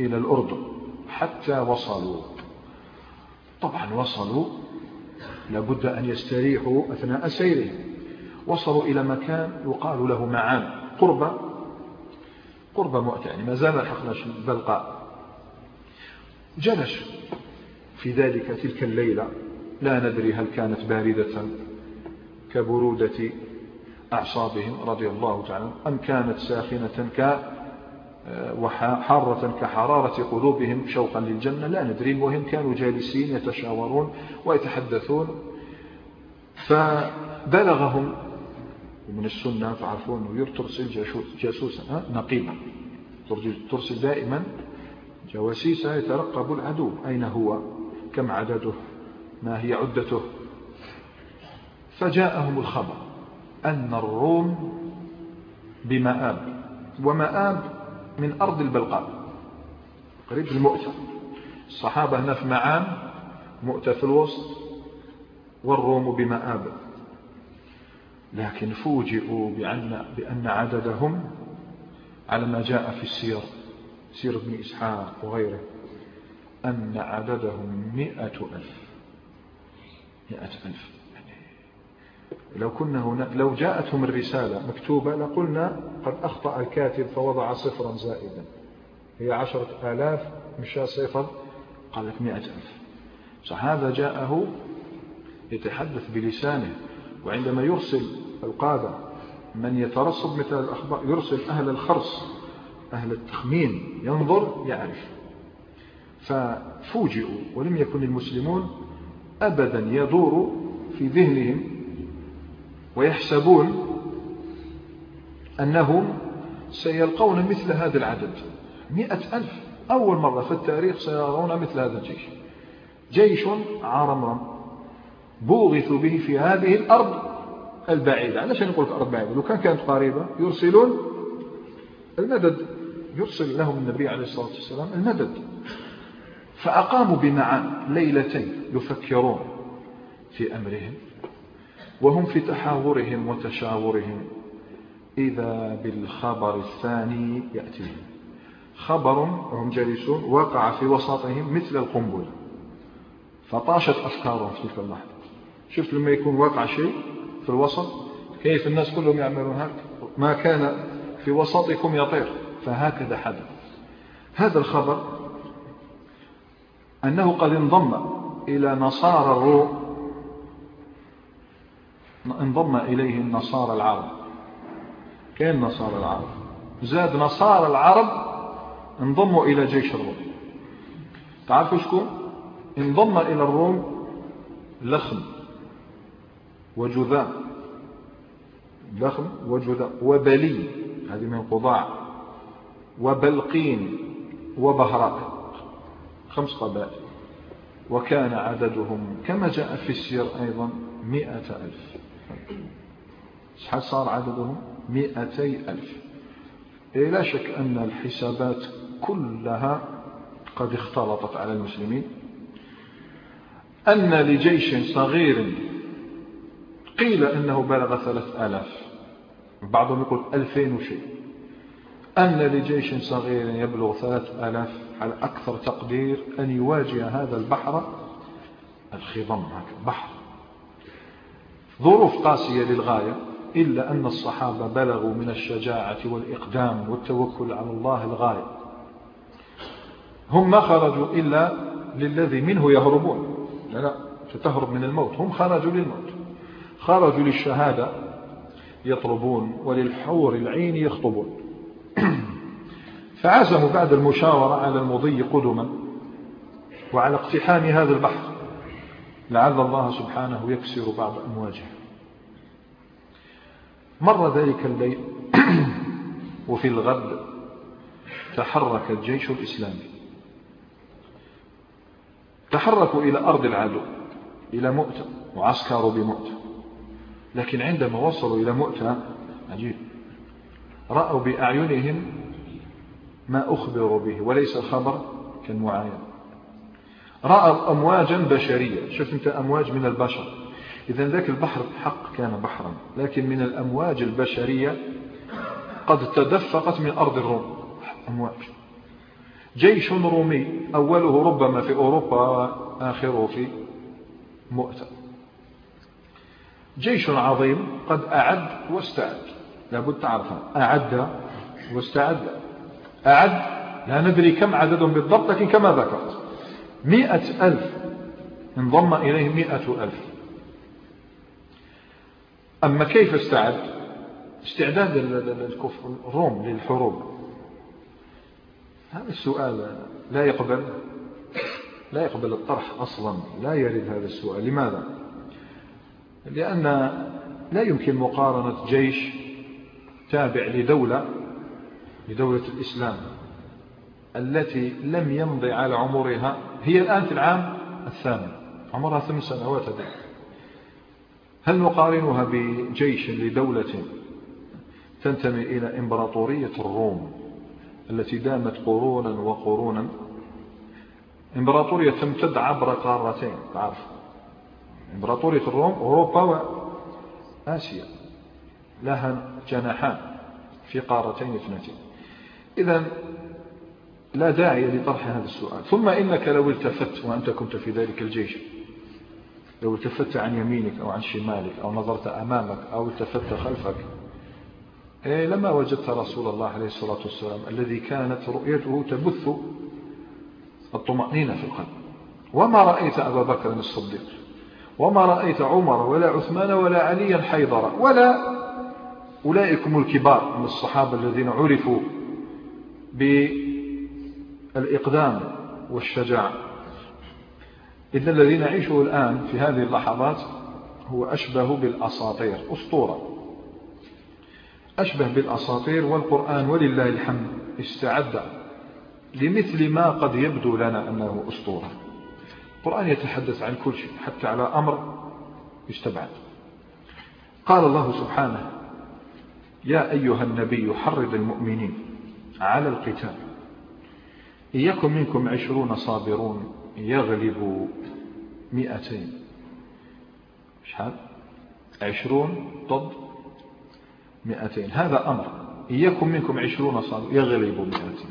إلى الأردن حتى وصلوا. طبعا وصلوا لابد أن يستريحوا أثناء سيرهم. وصلوا إلى مكان يقال له معان قرب قرب مؤتة يعني ما زال الحقنا بلقاء. جلس في ذلك تلك الليلة لا ندري هل كانت باردة كبرودة أعصابهم رضي الله تعالى أم كانت ساخنة ك وحارة كحرارة قلوبهم شوقا للجنة؟ لا ندري. المهم كانوا جالسين يتشاورون ويتحدثون. فبلغهم ومن السنة تعرفون ترسل جاسوسا نقيبا. ترسل دائما جواسيس يترقب العدو. أين هو؟ كم عدده؟ ما هي عدته؟ فجاءهم الخبر. أن الروم بمآب ومآب من أرض البلقاء قريب المؤتة الصحابة هنا في معان مؤتة في الوسط والروم بمآب. لكن فوجئوا بأن, بأن عددهم على ما جاء في السير سير ابن إسحاق وغيره أن عددهم مئة ألف. مئة ألف. لو كنا هنا لو جاءتهم الرسالة مكتوبة لقلنا قد أخطأ الكاتب فوضع صفرا زائدا. هي عشرة آلاف مشى صفر قال لك مئة ألف. فهذا جاءه يتحدث بلسانه وعندما يرسل القادة من يترصد مثل الأخبار يرسل أهل الخرص أهل التخمين ينظر يعرف. ففوجئوا ولم يكن المسلمون أبدا يدور في ذهنهم ويحسبون أنهم سيلقون مثل هذا العدد. مئة ألف. أول مرة في التاريخ سيرون مثل هذا الجيش. جيش عرمرم بوغثوا به في هذه الأرض البعيدة. علاش نقول أرض بعيدة؟ لو كان كانت قريبة يرسلون المدد. يرسل لهم النبي عليه الصلاة والسلام المدد. فأقاموا بمعان ليلتين يفكرون في أمرهم. وهم في تحاورهم وتشاورهم. إذا بالخبر الثاني يأتيهم. خبر وهم جالسون وقع في وسطهم مثل القنبلة. فطاشت أفكارهم في تلك اللحظة. شفت لما يكون واقع شيء في الوسط؟ كيف الناس كلهم يعملون هكذا؟ ما كان في وسطكم يطير. فهكذا حدث. هذا الخبر أنه قد انضم إلى نصارى الروم انضم إليه النصارى العرب. كين نصارى العرب؟ زاد نصارى العرب انضموا إلى جيش الروم. تعرفوا شكون انضم إلى الروم لخم وجذام. لخم وجذام وبلي هذه من القضاع. وبلقين وبهراء خمس قبائل. وكان عددهم كما جاء في السير أيضا مئة ألف. شحال صار عددهم؟ مئتي ألف. إيه لا شك أن الحسابات كلها قد اختلطت على المسلمين. أن لجيش صغير قيل أنه بلغ ثلاث آلاف. بعضهم يقول ألفين وشيء. أن لجيش صغير يبلغ ثلاث آلاف على أكثر تقدير أن يواجه هذا البحر الخضم بحر ظروف قاسية للغاية إلا أن الصحابة بلغوا من الشجاعة والإقدام والتوكل على الله الغاية. هم ما خرجوا إلا للذي منه يهربون. لا لا ستهرب من الموت. هم خرجوا للموت. خرجوا للشهادة يطلبون وللحور العين يخطبون. فعزموا بعد المشاورة على المضي قدما وعلى اقتحام هذا البحر. لعل الله سبحانه يكسر بعض أمواجه. مر ذلك الليل وفي الغد تحرك الجيش الإسلامي. تحركوا إلى أرض العدو إلى مؤتة وعسكروا بمؤتة لكن عندما وصلوا إلى مؤتة عجيب. رأوا بأعينهم ما أخبروا به وليس الخبر كالمعاين. رأوا أمواجا بشرية. شفت أنت أمواج من البشر. إذا ذاك البحر حق كان بحرا. لكن من الأمواج البشرية قد تدفقت من أرض الروم. أمواج. جيش رومي أوله ربما في أوروبا وآخره في مؤتة. جيش عظيم قد أعد واستعد. لابد تعرفها أعد واستعد. أعد. لا ندري كم عددهم بالضبط لكن كما ذكرت. مئة ألف. انضم إليهم مئة ألف. أما كيف استعد؟ استعداد الكفر الروم للحروب. هذا السؤال لا يقبل لا يقبل الطرح أصلا لا يرد هذا السؤال. لماذا؟ لأن لا يمكن مقارنة جيش تابع لدولة لدولة الإسلام. التي لم يمضي على عمرها هي الآن في العام الثامن. عمرها ثمان سنوات هذه. هل نقارنها بجيش لدولة تنتمي إلى إمبراطورية الروم التي دامت قرونا وقرونا؟ إمبراطورية تمتد عبر قارتين تعرف. إمبراطورية الروم أوروبا وآسيا. لها جناحان في قارتين اثنتين. إذا لا داعي لطرح هذا السؤال. ثم إنك لو التفت وأنت كنت في ذلك الجيش لو التفت عن يمينك أو عن شمالك أو نظرت أمامك أو التفت خلفك إيه لما وجدت رسول الله عليه الصلاة والسلام الذي كانت رؤيته تبث الطمأنينة في القلب. وما رأيت أبا بكر الصديق وما رأيت عمر ولا عثمان ولا عليا حيضر ولا أولئكم الكبار من الصحابة الذين عرفوا بالإقدام والشجاعة. إذن الذي نعيشه الآن في هذه اللحظات هو أشبه بالأساطير أسطورة. أشبه بالأساطير والقرآن ولله الحمد استعد لمثل ما قد يبدو لنا أنه أسطورة. القرآن يتحدث عن كل شيء حتى على أمر يستبعد. قال الله سبحانه يا أيها النبي حرض المؤمنين على القتال يكن منكم عشرون صابرون يغلبوا مئتين. شحال عشرون ضد مئتين. هذا أمر. إن يكن منكم عشرون صابر يغلبوا مئتين.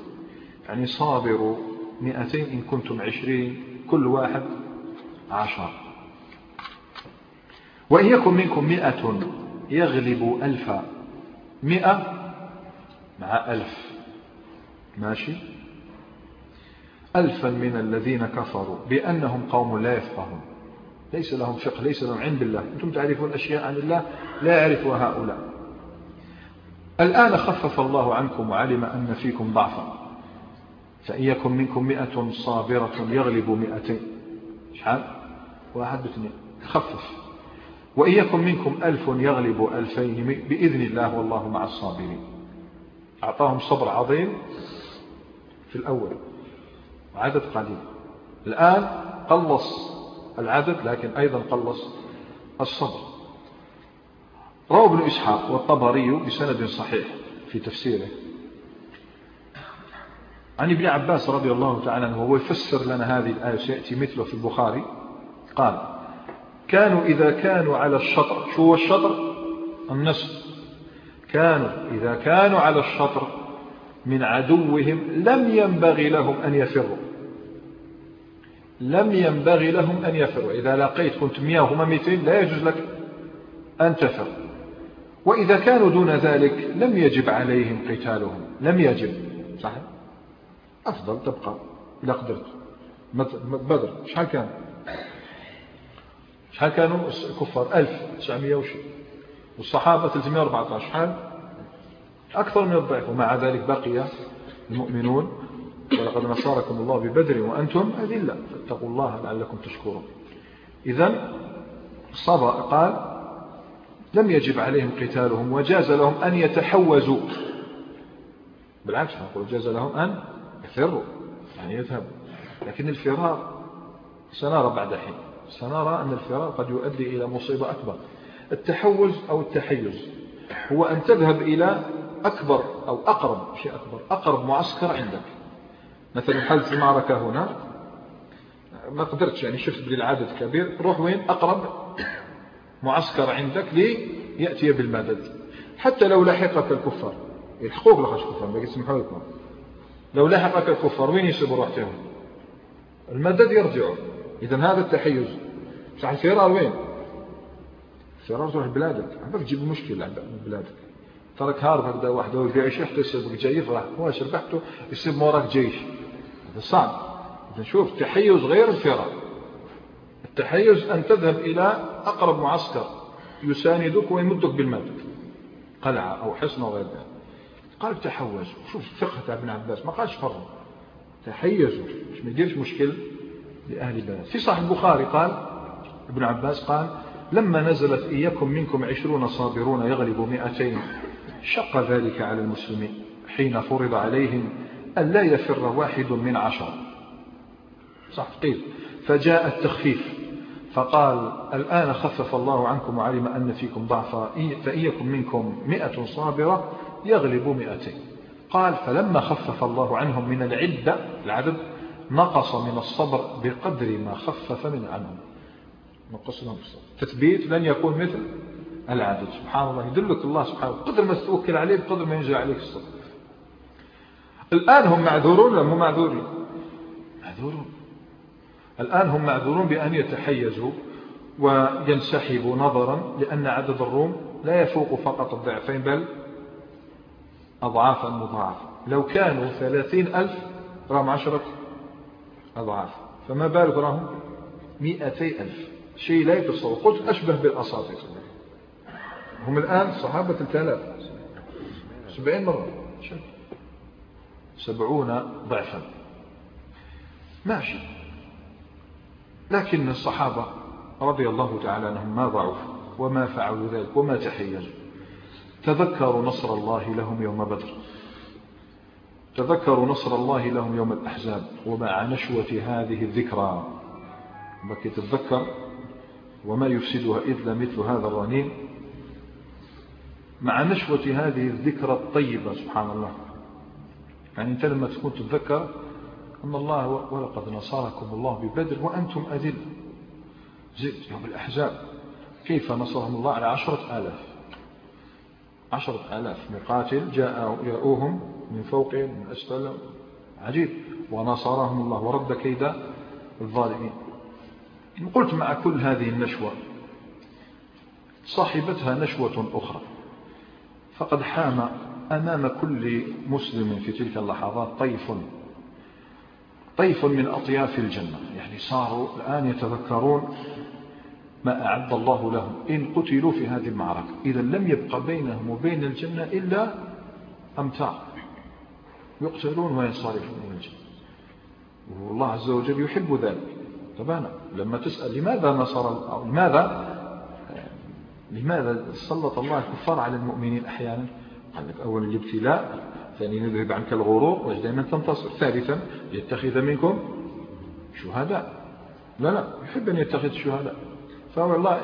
يعني صابروا مئتين إن كنتم عشرين كل واحد عشر. وإن يكن منكم مئة يغلب ألفا مئة مع ألف. ماشي؟ ألفا من الذين كفروا بأنهم قوم لا يفقهون. ليس لهم فقه ليس لهم علم بالله. أنتم تعرفون أشياء عن الله لا يعرفها هؤلاء. الآن خفف الله عنكم وعلم أن فيكم ضعفا. فإن يكن منكم مئة صابرة يغلب مئتين. شحال واحد باثنين خفف. وإن يكن منكم ألف يغلب ألفين بإذن الله والله مع الصابرين. أعطاهم صبر عظيم في الأول. عدد قليل الآن قلص العدد لكن أيضا قلص الصبر. روى ابن إسحاق والطبري بسند صحيح في تفسيره. عن ابن عباس رضي الله تعالى عنه وهو يفسر لنا هذه الآية سيأتي مثله في البخاري. قال كانوا إذا كانوا على الشطر شو هو الشطر؟ النصف كانوا إذا كانوا على الشطر من عدوهم لم ينبغي لهم أن يفروا. لم ينبغي لهم أن يفروا. إذا لقيت كنت مئة وهم مئتين لا يجوز لك أن تفر. وإذا كانوا دون ذلك لم يجب عليهم قتالهم. لم يجب. صحيح؟ أفضل تبقى إذا قدرت. بدر شحال كان؟ شحال كانوا؟ كفار. 1900 وشي. والصحابة 314 شحال؟ أكثر من الضعف. ومع ذلك بقي المؤمنون ولقد نصركم الله ببدر وأنتم أذلة. فاتقوا الله لعلكم تشكرون. إذا الصبا قال لم يجب عليهم قتالهم وجاز لهم أن يتحوزوا. بالعكس نقول جاز لهم أن يفروا يعني يذهبوا. لكن الفرار سنرى بعد حين. سنرى أن الفرار قد يؤدي إلى مصيبة أكبر. التحوز أو التحيز هو أن تذهب إلى أكبر أو أقرب شيء أكبر أقرب معسكر عندك. مثلا حدث المعركة هنا؟ ما قدرتش يعني شفت بلي العدد كبير. روح وين؟ أقرب معسكر عندك ليأتي بالمدد. حتى لو لحقك الكفار. يلحقوك لخش كفار ما يسمحوا لكم. لو لحقك الكفار وين يسيبوا روحتهم؟ المدد يرجعوا إذا هذا التحيز. صح الفرار وين؟ الفرار تروح بلادك. عندك تجيب مشكلة بلادك. ترك هارب هكذا واحد ويبيع شيء حتى يسيبك جاي يفرح واش ربحته يسيب موراك جيش. هذا صعب. شوف التحيز غير الفرار التحيز أن تذهب إلى أقرب معسكر يساندك ويمدك بالمدد قلعة أو حصن وغير ذلك. قال تحوز. شوف الفقه تاع ابن عباس. ما قالش فروا تحيزوا مش ما يديرش مشكل لأهل البلد. في صحيح البخاري قال ابن عباس قال لما نزلت إياكم منكم عشرون صابرون يغلب مئتين شق ذلك على المسلمين حين فرض عليهم أن لا يفر واحد من عشر صح قيل. فجاء التخفيف فقال الآن خفف الله عنكم وعلم أن فيكم ضعفا فإيكم منكم مئة صابرة يغلب مئتين. قال فلما خفف الله عنهم من العدة العدد نقص من الصبر بقدر ما خفف من عنهم. نقص لهم الصبر. تثبيت لن يكون مثل العدد سبحان الله يدلك الله سبحانه. قدر ما تتوكل عليه بقدر ما ينزل عليك الصبر. الآن هم معذورون ولا مو معذورين؟ معذورون. الآن هم معذورون بأن يتحيزوا وينسحبوا نظرا لأن عدد الروم لا يفوق فقط الضعفين بل أضعافا مضاعفة. لو كانوا ثلاثين ألف راهم عشرة أضعاف. فما بالك راهم؟ مئتي ألف. شيء لا يتصور. قلت أشبه بالأساطير. هم الآن صحابة الثلاث سبعين مرة. سبعون ضعفا. ماشي. لكن الصحابة رضي الله تعالى عنهم ما ضعفوا وما فعلوا ذلك وما تحيزوا تذكروا نصر الله لهم يوم بدر. تذكروا نصر الله لهم يوم الأحزاب ومع نشوة هذه الذكرى. بكي تتذكر وما يفسدها إلا مثل هذا الرنين. مع نشوة هذه الذكرى الطيبة سبحان الله. يعني أنت لما تكون تتذكر أن الله ولقد نصركم الله ببدر وأنتم أذل زد يوم الأحزاب كيف نصرهم الله؟ على عشرة آلاف. عشرة آلاف مقاتل جاء جاءوهم من فوقهم من أسفل. عجيب. ونصرهم الله ورد كيد الظالمين. قلت مع كل هذه النشوة صاحبتها نشوة أخرى. فقد حام أمام كل مسلم في تلك اللحظات طيف. طيف من أطياف الجنة. يعني صاروا الآن يتذكرون ما أعد الله لهم. إن قتلوا في هذه المعركة إذا لم يبقى بينهم وبين الجنة إلا أمتار يقتلون وينصرفون من الجنة. والله عز وجل يحب ذلك. تبانا. لما تسأل لماذا نصر أو لماذا؟ لماذا سلط الله الكفار على المؤمنين أحيانا؟ لك أولا الابتلاء ثانيا يذهب عنك الغرور واش دائما تنتصر. ثالثا يتخذ منكم شهداء. لا لا يحب أن يتخذ شهداء. فهو الله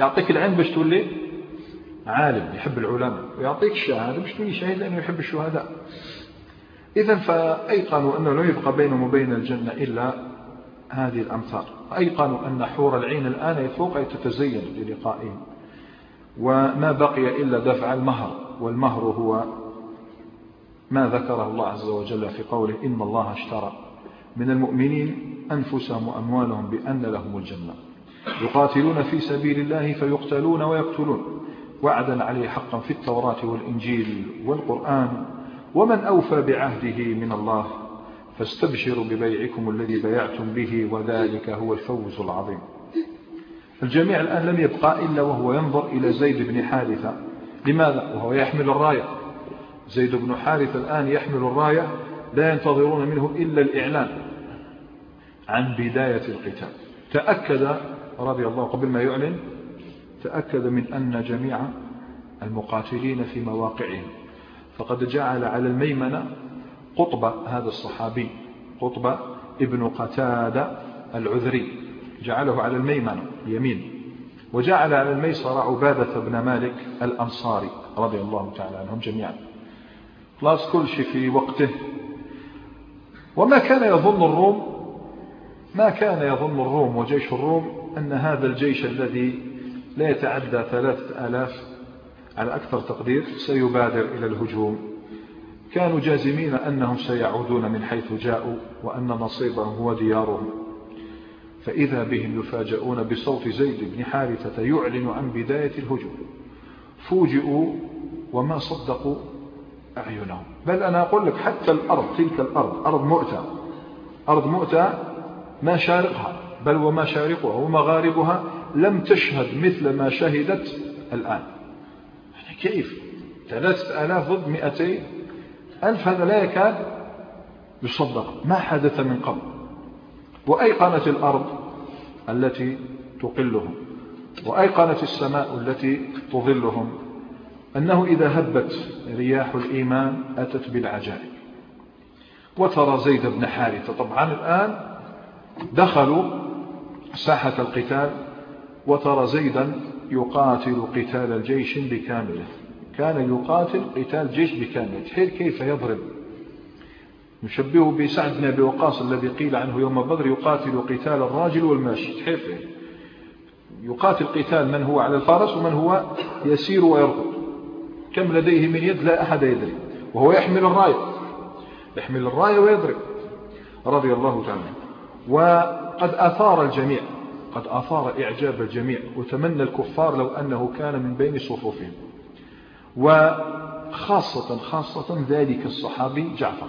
يعطيك العلم باش تولي عالم يحب العلماء. ويعطيك الشهادة باش تولي شهيد لأنه يحب الشهداء. إذا فأيقنوا أنه لا يبقى بينهم وبين الجنة إلا هذه الأمثال. أيقنوا أن حور العين الآن يفوق تتزين للقائهم وما بقي إلا دفع المهر. والمهر هو ما ذكره الله عز وجل في قوله إن الله اشترى. من المؤمنين أنفسهم وأموالهم بأن لهم الجنة. يقاتلون في سبيل الله فيقتلون ويقتلون. وعدا عليه حقا في التوراة والإنجيل والقرآن. ومن أوفى بعهده من الله فاستبشروا ببيعكم الذي بيعتم به وذلك هو الفوز العظيم. الجميع الآن لم يبقى إلا وهو ينظر إلى زيد بن حارثة. لماذا؟ وهو يحمل الراية. زيد بن حارثة الآن يحمل الراية لا ينتظرون منه إلا الإعلان عن بداية القتال. تأكد رضي الله قبل ما يعلن تأكد من أن جميع المقاتلين في مواقعهم. فقد جعل على الميمنة قطب هذا الصحابي قطب ابن قتادة العذري جعله على الميمنة يمين. وجعل على الميسر عبادة بن مالك الأنصاري رضي الله تعالى عنهم جميعا. خلاص كل شيء في وقته. وما كان يظن الروم ما كان يظن الروم وجيش الروم أن هذا الجيش الذي لا يتعدى ثلاثة آلاف على أكثر تقدير سيبادر إلى الهجوم. كانوا جازمين أنهم سيعودون من حيث جاءوا وأن نصيبهم هو ديارهم. فإذا بهم يفاجؤون بصوت زيد بن حارثة يعلن عن بداية الهجوم. فوجئوا وما صدقوا أعينهم. بل أنا أقول لك حتى الأرض تلك الأرض أرض مؤتة. أرض مؤتة ما شارقها بل وما شارقها ومغاربها لم تشهد مثل ما شهدت الآن. يعني كيف؟ ثلاثة آلاف ضد مئتين. ألف هذا لا يكاد يصدق. ما حدث من قبل. وأيقنت الأرض التي تقلهم وأيقنت السماء التي تظلهم أنه إذا هبت رياح الإيمان أتت بالعجائب. وترى زيد بن حارثة طبعا الآن دخلوا ساحة القتال وترى زيدا يقاتل قتال الجيش بكامله. كان يقاتل قتال جيش بكامله. تحيل كيف يضرب. نشبهه بسعد بن أبي وقاص الذي قيل عنه يوم بدر يقاتل قتال الراجل والماشي. تحيل فيه يقاتل قتال من هو على الفرس ومن هو يسير ويركض كم لديه من يد؟ لا أحد يدري. وهو يحمل الراية. يحمل الراية ويضرب. رضي الله تعالى وقد أثار الجميع. قد أثار إعجاب الجميع. وتمنى الكفار لو أنه كان من بين صفوفهم. وخاصة خاصة ذلك الصحابي جعفر.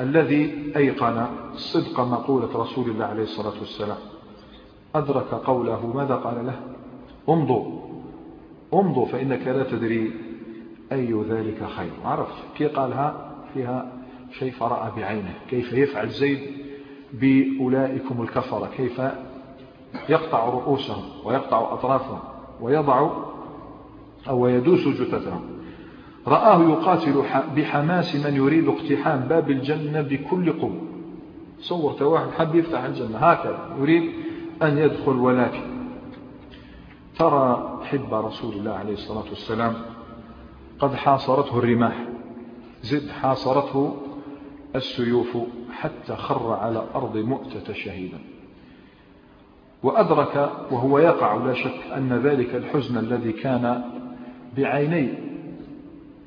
الذي أيقن صدق مقولة رسول الله عليه الصلاة والسلام. أدرك قوله ماذا قال له؟ امضوا امضوا فإنك لا تدري أي ذلك خير. عرف كي قالها؟ فيها شيء فرأى بعينه. كيف يفعل زيد بأولئكم الكفرة؟ كيف يقطع رؤوسهم ويقطع أطرافهم ويضع أو يدوس جثثهم؟ رآه يقاتل بحماس من يريد اقتحام باب الجنة بكل قوة. صور واحد حب يفتح الجنة. هكذا يريد أن يدخل ولكن ترى حب رسول الله عليه الصلاة والسلام قد حاصرته الرماح. زد حاصرته السيوف حتى خر على أرض مؤتة شهيدا. وأدرك وهو يقع لا شك أن ذلك الحزن الذي كان بعيني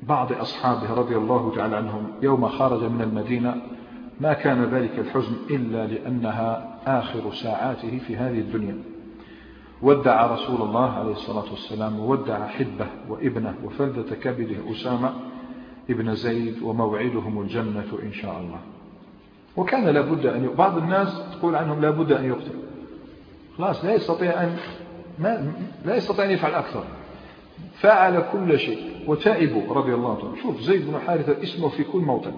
بعض أصحابه رضي الله تعالى عنهم يوم خرج من المدينة ما كان ذلك الحزن إلا لأنها آخر ساعاته في هذه الدنيا. ودع رسول الله عليه الصلاة والسلام وودع حبة وابنه وفلذة كبده أسامة ابن زيد وموعدهم الجنة إن شاء الله. وكان لابد أن ي... بعض الناس تقول عنهم لابد أن يقتل خلاص لا يستطيع أن ما لا يستطيع أن يفعل أكثر. فعل كل شيء. وتائب رضي الله عنه. شوف زيد بن حارثة اسمه في كل موطن.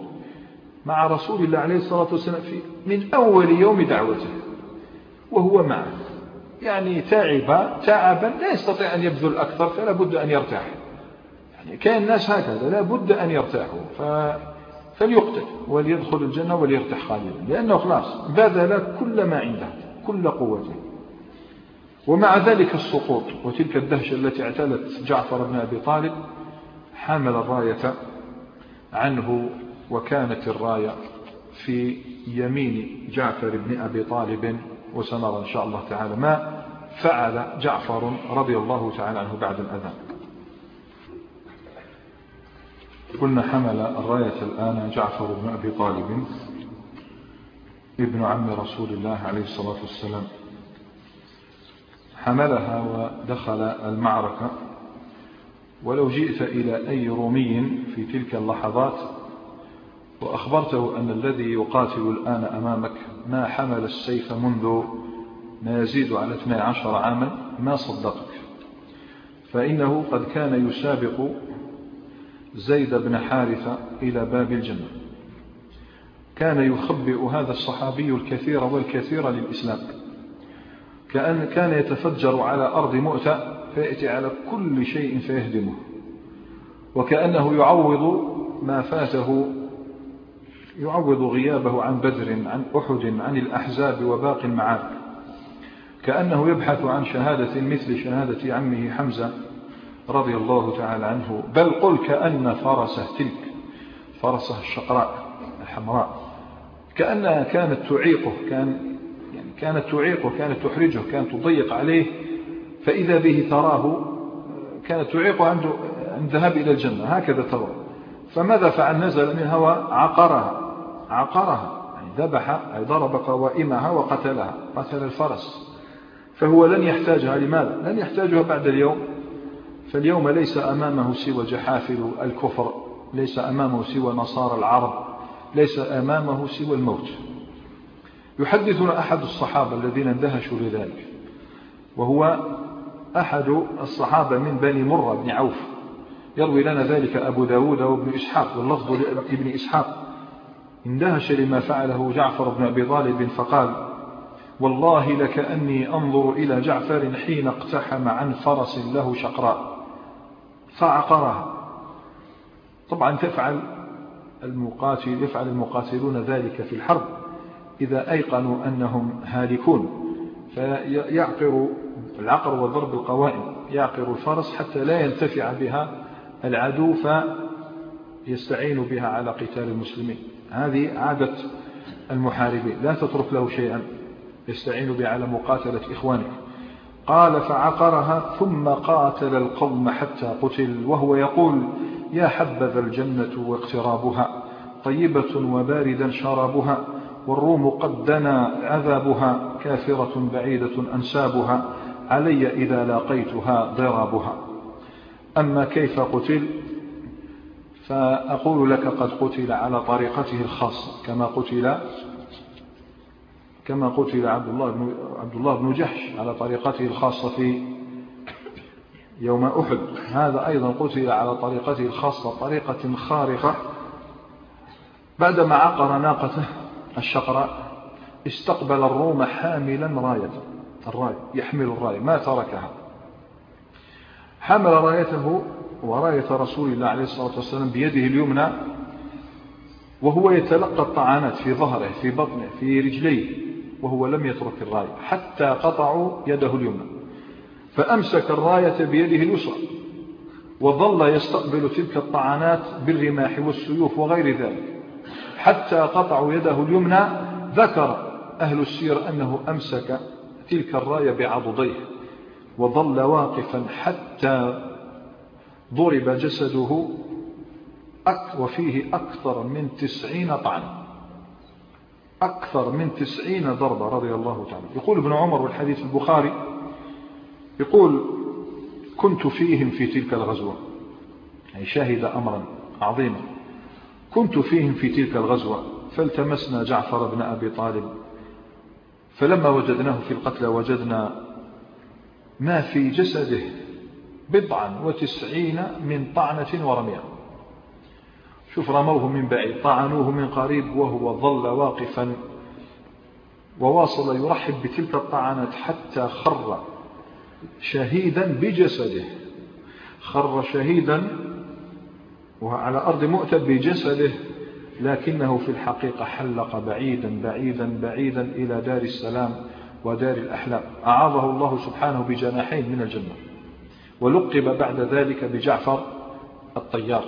مع رسول الله عليه الصلاة والسلام في من أول يوم دعوته. وهو معه. يعني تعب تعبا لا يستطيع أن يبذل أكثر فلا بد أن يرتاح. يعني كان الناس هكذا لا بد أن يرتاحوا. ف... فليقتل وليدخل الجنة وليرتاح خالدا. لأنه خلاص بذل كل ما عنده كل قوته. ومع ذلك السقوط وتلك الدهشة التي اعتلت جعفر بن أبي طالب حمل الراية عنه وكانت الراية في يمين جعفر بن أبي طالب وسنرى إن شاء الله تعالى ما فعل جعفر رضي الله تعالى عنه بعد الأذان. قلنا حمل الراية الآن جعفر بن أبي طالب ابن عم رسول الله عليه الصلاة والسلام. حملها ودخل المعركة. ولو جئت إلى أي رومي في تلك اللحظات وأخبرته أن الذي يقاتل الآن أمامك ما حمل السيف منذ ما يزيد على 12 عاما ما صدقك؟ فإنه قد كان يسابق زيد بن حارثة إلى باب الجنة. كان يخبئ هذا الصحابي الكثير والكثير للإسلام. كأن كان يتفجر على أرض مؤتة فيأتي على كل شيء فيهدمه. وكأنه يعوض ما فاته يعوض غيابه عن بدر عن أحد عن الأحزاب وباقي المعارك. كأنه يبحث عن شهادة مثل شهادة عمه حمزة رضي الله تعالى عنه. بل قل كأن فرسه تلك فرسه الشقراء الحمراء. كأنها كانت تعيقه كان كانت تعيقه كانت تحرجه كانت تضيق عليه فإذا به تراه كانت تعيقه عن ذهاب إلى الجنة هكذا ترى فماذا فعل؟ نزل من هو عقرها عقرها يعني ذبح أي ضرب قوائمها وقتلها قتل الفرس. فهو لن يحتاجها لماذا؟ لن يحتاجها بعد اليوم. فاليوم ليس أمامه سوى جحافل الكفر ليس أمامه سوى نصارى العرب ليس أمامه سوى الموت. يحدثنا أحد الصحابة الذين اندهشوا لذلك وهو أحد الصحابة من بني مرة بن عوف. يروي لنا ذلك أبو داود وابن إسحاق واللفظ لابن إسحاق اندهش لما فعله جعفر بن أبي طالب فقال والله لكأني أنظر إلى جعفر حين اقتحم عن فرس له شقراء. فعقرها. طبعا تفعل المقاتل يفعل المقاتلون ذلك في الحرب. إذا أيقنوا أنهم هالكون. فيعقر العقر وضرب القوائم يعقر الفرس حتى لا ينتفع بها العدو فيستعين بها على قتال المسلمين. هذه عادة المحاربين لا تترك له شيئا يستعين بها على مقاتلة إخوانه. قال فعقرها ثم قاتل القوم حتى قتل وهو يقول يا حبذا الجنة واقترابها طيبة وباردا شرابها والروم قد دنا عذابها كافرة بعيدة أنسابها علي إذا لاقيتها ضرابها. أما كيف قتل؟ فأقول لك قد قتل على طريقته الخاصة كما قتل كما قتل عبد الله بن عبد الله بن جحش على طريقته الخاصة في يوم أحد. هذا أيضا قتل على طريقته الخاصة طريقة خارقة. بعدما عقر ناقته الشقراء استقبل الروم حاملا راية الراية يحمل الراية ما تركها. حمل رايته وراية رسول الله عليه الصلاة والسلام بيده اليمنى وهو يتلقى الطعانات في ظهره في بطنه في رجليه وهو لم يترك الراية حتى قطعوا يده اليمنى. فأمسك الراية بيده اليسرى وظل يستقبل تلك الطعانات بالرماح والسيوف وغير ذلك. حتى قطعوا يده اليمنى ذكر أهل السير أنه أمسك تلك الراية بعضديه وظل واقفا حتى ضرب جسده وفيه أكثر من تسعين طعن أكثر من تسعين ضربة رضي الله تعالى. يقول ابن عمر والحديث البخاري يقول كنت فيهم في تلك الغزوة يعني شاهد أمرا عظيما. كنت فيهم في تلك الغزوة فالتمسنا جعفر بن أبي طالب. فلما وجدناه في القتلى وجدنا ما في جسده بضعا وتسعين من طعنة ورمية شوف رموه من بعيد طعنوه من قريب وهو ظل واقفا وواصل يرحب بتلك الطعنات حتى خر شهيدا بجسده. خر شهيدا وعلى أرض مؤتب بجسده لكنه في الحقيقة حلق بعيدا بعيدا بعيدا إلى دار السلام ودار الأحلام. أعاضه الله سبحانه بجناحين من الجنة. ولقب بعد ذلك بجعفر الطيار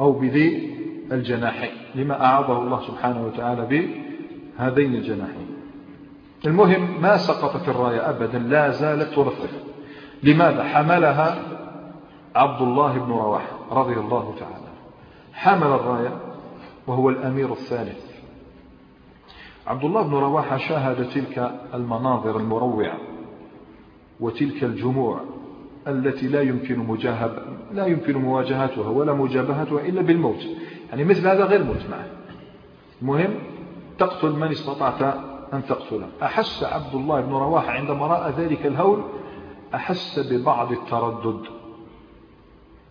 أو بذي الجناحين. لما أعاضه الله سبحانه وتعالى بهذين الجناحين. المهم ما سقطت الراية أبدا لا زالت ترفرف لماذا؟ حملها عبد الله بن رواحة رضي الله تعالى. حمل الراية وهو الأمير الثالث. عبد الله بن رواحة شاهد تلك المناظر المروعة وتلك الجموع التي لا يمكن مجاهب لا يمكن مواجهتها ولا مجابهتها إلا بالموت. يعني مثل هذا غير موت معه. المهم تقتل من استطعت أن تقتله. أحس عبد الله بن رواحة عندما رأى ذلك الهول؟ أحس ببعض التردد.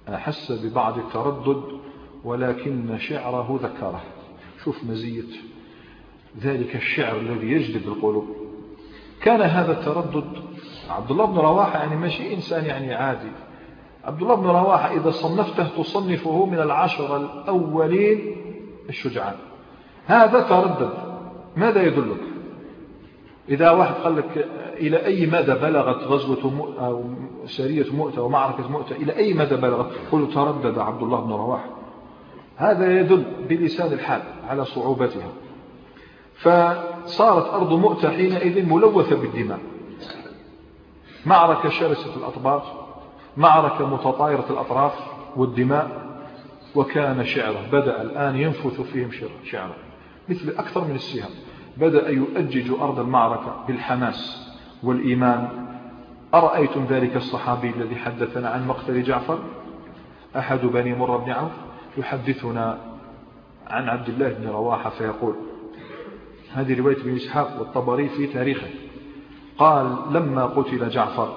أحس ببعض التردد ولكن شعره ذكره. شوف مزية ذلك الشعر الذي يجذب القلوب كان هذا التردد. عبد الله بن رواحة يعني ماشي إنسان يعني عادي. عبد الله بن رواحة إذا صنفته تصنفه من العشر الأولين الشجعان هذا تردد. ماذا يدلك؟ إذا واحد قال لك إلى أي مدى بلغت غزوة أو سرية مؤتة ومعركة مؤتة؟ إلى أي مدى بلغت؟ قل تردد عبد الله بن رواحة. هذا يدل بلسان الحال على صعوبتها. فصارت أرض مؤتة حينئذ ملوثة بالدماء. معركة شرسة الأطباق معركة متطايرة الأطراف والدماء وكان شعره بدأ الآن ينفث فيهم شعره مثل أكثر من السهام. بدأ يؤجج أرض المعركة بالحماس والإيمان. أرأيتم ذلك الصحابي الذي حدثنا عن مقتل جعفر؟ أحد بني مر بن عوف؟ يحدثنا عن عبد الله بن رواحة فيقول هذه رواية ابن إسحاق والطبري في تاريخه. قال لما قتل جعفر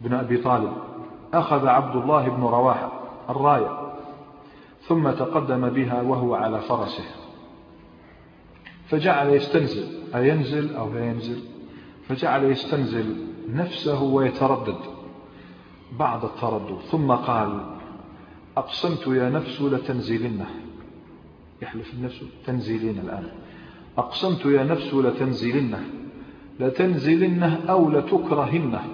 بن أبي طالب أخذ عبد الله بن رواحة الراية ثم تقدم بها وهو على فرسه. فجعل يستنزل. أينزل أو لا ينزل؟ فجعل يستنزل نفسه ويتردد بعد التردد. ثم قال أقسمت يا نفس لتنزلنه يحلف النفس تنزلين الآن. أقسمت يا نفس لتنزلنه لتنزلنه أو لتكرهنه.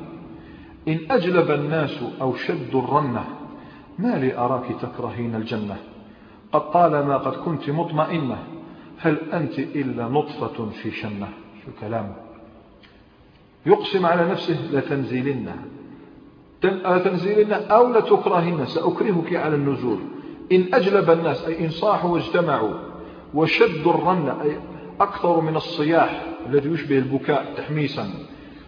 إن أجلب الناس أو شدوا الرنة ما لي أراك تكرهين الجنة. قد طالما قد كنت مطمئنة. هل أنت إلا نطفة في شنة؟ شو كلامه؟ يقسم على نفسه لتنزلنه لتنزلنه أو لتكرهن سأكرهك على النزول. إن أجلب الناس أي إن صاحوا واجتمعوا. وشدوا الرنة أي أكثر من الصياح الذي يشبه البكاء تحميسا.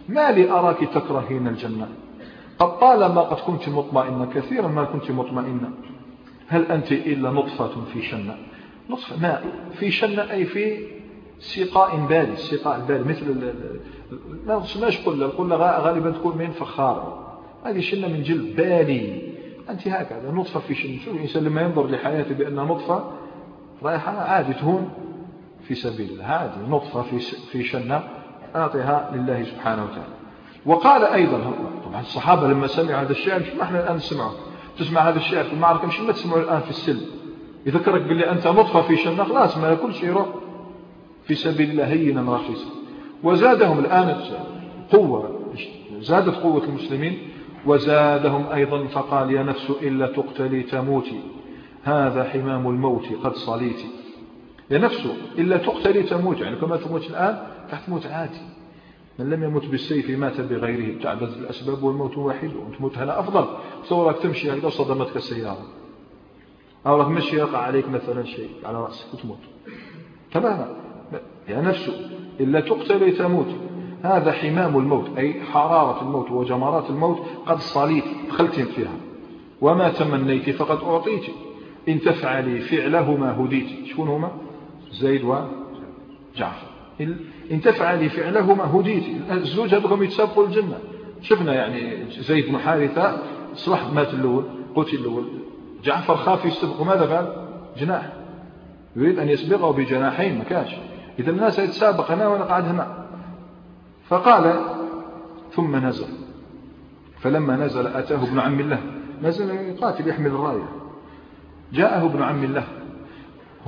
ما لي أراك تكرهين الجنة؟ قد طالما قد كنت مطمئنة كثيرا ما كنت مطمئنة هل أنت إلا نطفة في شنة؟ نطفة ماء في شنة أي في سقاء بارد سقاء بارد مثل ما سماش قلة غالبا تكون من فخار. هذه شنة من جلد بالي. أنت هكذا نطفة في شنة شوف الإنسان لما ينظر لحياته بأنها نطفة رايحة عادي تهون في سبيل الله. هذه نطفة في في شنة أعطيها لله سبحانه وتعالى. وقال أيضا طبعا الصحابة لما سمعوا هذا الشعر مش ما إحنا الآن نسمعه. تسمع هذا الشعر في المعركة مش ما تسمعه الآن في السلم. يذكرك باللي أنت نطفة في شنة خلاص ما كل شيء يروح في سبيل الله. هينا رخيصا وزادهم الآن قوة زادت قوة المسلمين وزادهم أيضا فقال يا نفس إلا تقتلي تموتي هذا حمام الموت قد صليتي يا نفس إلا تقتلي تموت. يعني كما تموت الآن تموت عادي. من لم يمت بالسيف مات بغيره. تعدد الأسباب والموت واحد وتموت هنا أفضل. تصورك تمشي هكذا صدمتك السيارة. أو لك مشي يقع عليك مثلا شيء على رأسك وتموت. تماما. يا نفس إلا تقتلي تموت. هذا حمام الموت أي حرارة الموت وجمرات الموت قد صليت دخلت فيها. وما تمنيت فقد أعطيت. إن تفعلي فعلهما هديت. شكون هما؟ زيد وجعفر إن تفعلي فعلهما هديت. الزوج هذوكم يتسابقوا الجنة. شفنا يعني زيد بن حارثة صبح مات الأول قتل الأول. جعفر خاف يسبق. وماذا فعل جناح. يريد أن يسبقه بجناحين ما كانش. إذا الناس يتسابق هنا وأنا قاعد هنا. فقال ثم نزل. فلما نزل أتاه ابن عم الله. نزل يقاتل يحمل الراية. جاءه ابن عم الله.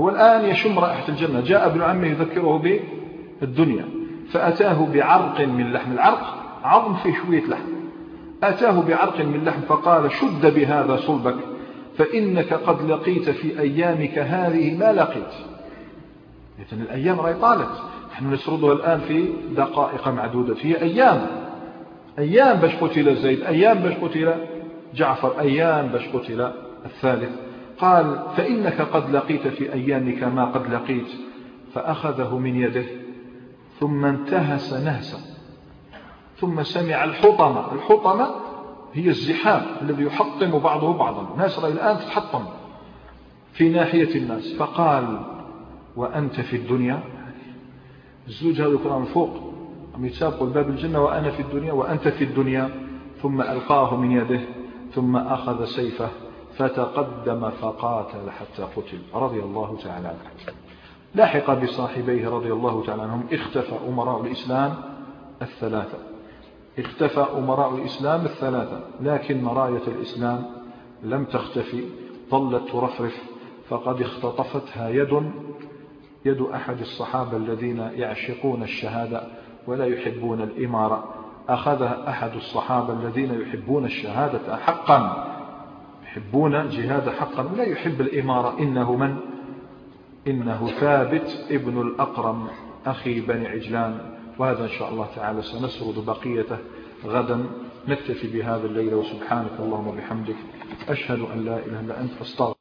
هو الآن يشم رائحة الجنة. جاء ابن عمه يذكره بالدنيا. فأتاه بعرق من لحم. العرق عظم فيه شوية لحم. أتاه بعرق من لحم فقال شد بهذا صلبك فإنك قد لقيت في أيامك هذه ما لقيت. إذن الأيام رأي طالت. نحن نسردها الآن في دقائق معدودة في أيام أيام باش قتل زيد أيام باش قتل جعفر أيام باش قتل الثالث. قال فإنك قد لقيت في أيامك ما قد لقيت فأخذه من يده ثم انتهس نهسا ثم سمع الحطمة. الحطمة هي الزحام الذي يحطم بعضه بعضا. الناس رأي الآن تتحطم في ناحية الناس. فقال وأنت في الدنيا؟ الزوج هذا يكون من فوق. عم يتسابقوا الباب الجنة وأنا في الدنيا وأنت في الدنيا. ثم ألقاه من يده ثم أخذ سيفه فتقدم فقاتل حتى قتل. رضي الله تعالى عنه. لاحق بصاحبيه رضي الله تعالى عنهم. اختفى أمراء الإسلام الثلاثة. اختفى أمراء الإسلام الثلاثة لكن راية الإسلام لم تختفي. ظلت ترفرف فقد اختطفتها يد يد أحد الصحابة الذين يعشقون الشهادة ولا يحبون الإمارة. أخذها أحد الصحابة الذين يحبون الشهادة حقا يحبون الجهاد حقا ولا يحب الإمارة. إنه من؟ إنه ثابت ابن الأقرم أخي بني عجلان. وهذا إن شاء الله تعالى سنسرد بقيته غدا. نكتفي بهذا الليل وسبحانك اللهم وبحمدك أشهد أن لا إله إلا أنت أستغفر